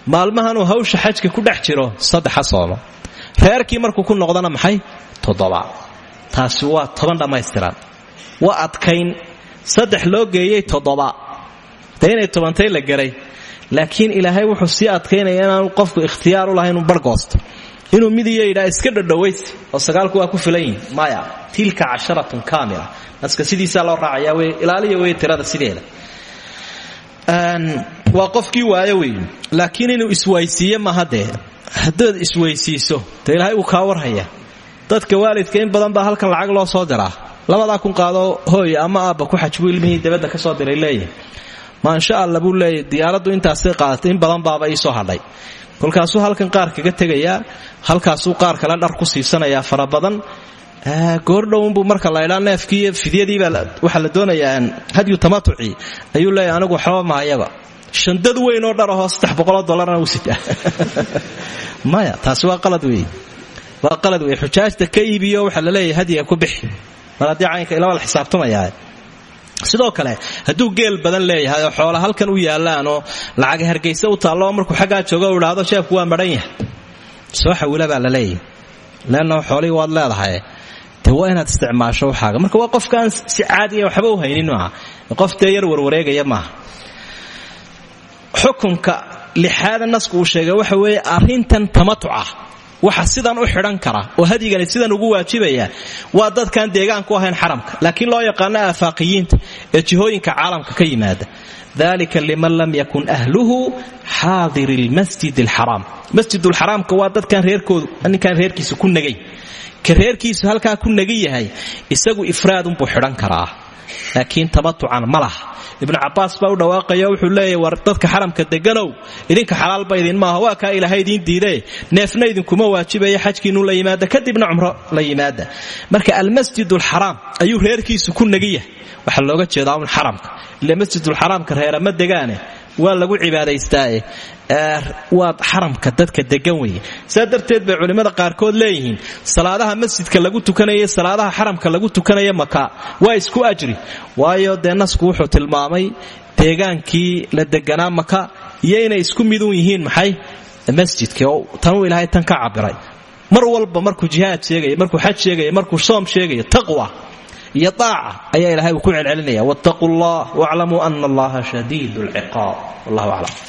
Maalmahanuu hawsha xajka ku dhex jiro saddex ha soomo. Reerkii markuu ku noqdana maxay? Toddoba. Taasi waa toban dhammaystiran. Waa adkayn. Saddex loo geeyey toddoba. Dee inay tobantay la garay. Laakiin ilaahay wuxuu sii adkaynaya inaanu qofku ikhtiyaar u lahay inuu inuu midiyo yidhaa iska dhadhowaysi oo sagaalku ku filan maya tilka casharatun kaamila. Naska sidiisaa loo raacaya w ilaaliya wey tirada sideeda. Waa qofkii waayo wey laakiin inuu iswaysiiye maaha dee? Haddaad isweysiiso dee ilaahay uu kaa warhaya dadka waalidka in badan baa halkan lacag loo soo diraa. Labadaa kun qaado hooy ama aabba ku xaj buu ilmihii ka soo diray leeyahay maansha alla buu leeyahy diyaaraddu intaasay qaadatay in badan baaba iisoo hadhay kolkaasuu halkan qaar kaga tegayaa halkaasuu qaar kale dhar ku siisanayaa fara badan. Goordhownbuu marka laydhaa neefkii fidyadiibaa waxaa la doonayaa hadyu tamatuci ayuu leeyahy anigu waxba mahayaba shandad weyn oo dhar ahoo saddex boqoloo dollarna u sita maya taasi waa qalad wey waa qalad wey xujaajta ka iibiyo waxaa la leeyahay hadiga ku bixi. Mar haddii caynka ilaa la xisaabtamayaa sidoo kale hadduu geel badan leeyahay oo xoola halkan u yaallaanoo lacag hargaysa u taalloo markuu xaggaa joogo u idhaahdo sheefku waa madhan yahay. Soo xawila baa la leeyahy leanna xoolihii waad leedahay dee waa inaad isticmaasho waxaaga. Marka waa qofkaan si caadiya waxba u haynin maaha. Qof yar warwareegaya maaha. Xukunka lixaada nasku uu sheegay waxa weeye arrintan tamatuca waxa sidan u xidhan kara oo hadigani sidan ugu waajibaya waa dadkaan deegaanku ahayn xaramka. Laakiin loo yaqaano aafaaqiyiinta ee jihooyinka caalamka ka yimaada. Dalika liman lam yakun ahluhu xaadiri lmasjid alxaraam masjidulxaraamka waa dadkaan reerkoodu ninkaan reerkiisa ku nagay ka reerkiisu halkaa ku nagan yahay isagu ifraadunbuu xidhan karaa. Laakiin tamatucan ma laha ibnu cabaas baa u dhawaaqaya wuxuu leeyahy war dadka xaramka deganow idinka xalaalba idin maaha waa kaa ilaahay idiin diidee. Neefna idinkuma waajibaya xajkiinu la yimaada kadibna cumro la yimaada. Marka almasjid alxaraam ayuu reerkiisu ku nagiyahay waxaa looga jeedaa un xaramka. Ile masjidulxaraamka reerama degaane waa lagu cibaadaystaae waa xaramka dadka degan weye saa darteed bay culimmada qaarkood leeyihiin salaadaha masjidka lagu tukanaya salaadaha xaramka lagu tukanaya maka waa isku ajri. Waayo dee wuxuu tilmaamay deegaankii la deganaa maka iyo inay isku midun yihiin maxay? Masjidka oo tanuu ilaahay tan ka cabiray mar walba markuu jihaad sheegaya markuu xaj sheegaya markuu soom sheegaya taqwa iyo daaca ayaa ilahay ku celcelinaya. Wattaquu allah waclamuu allaha shadiid lciqaab wallahu aclam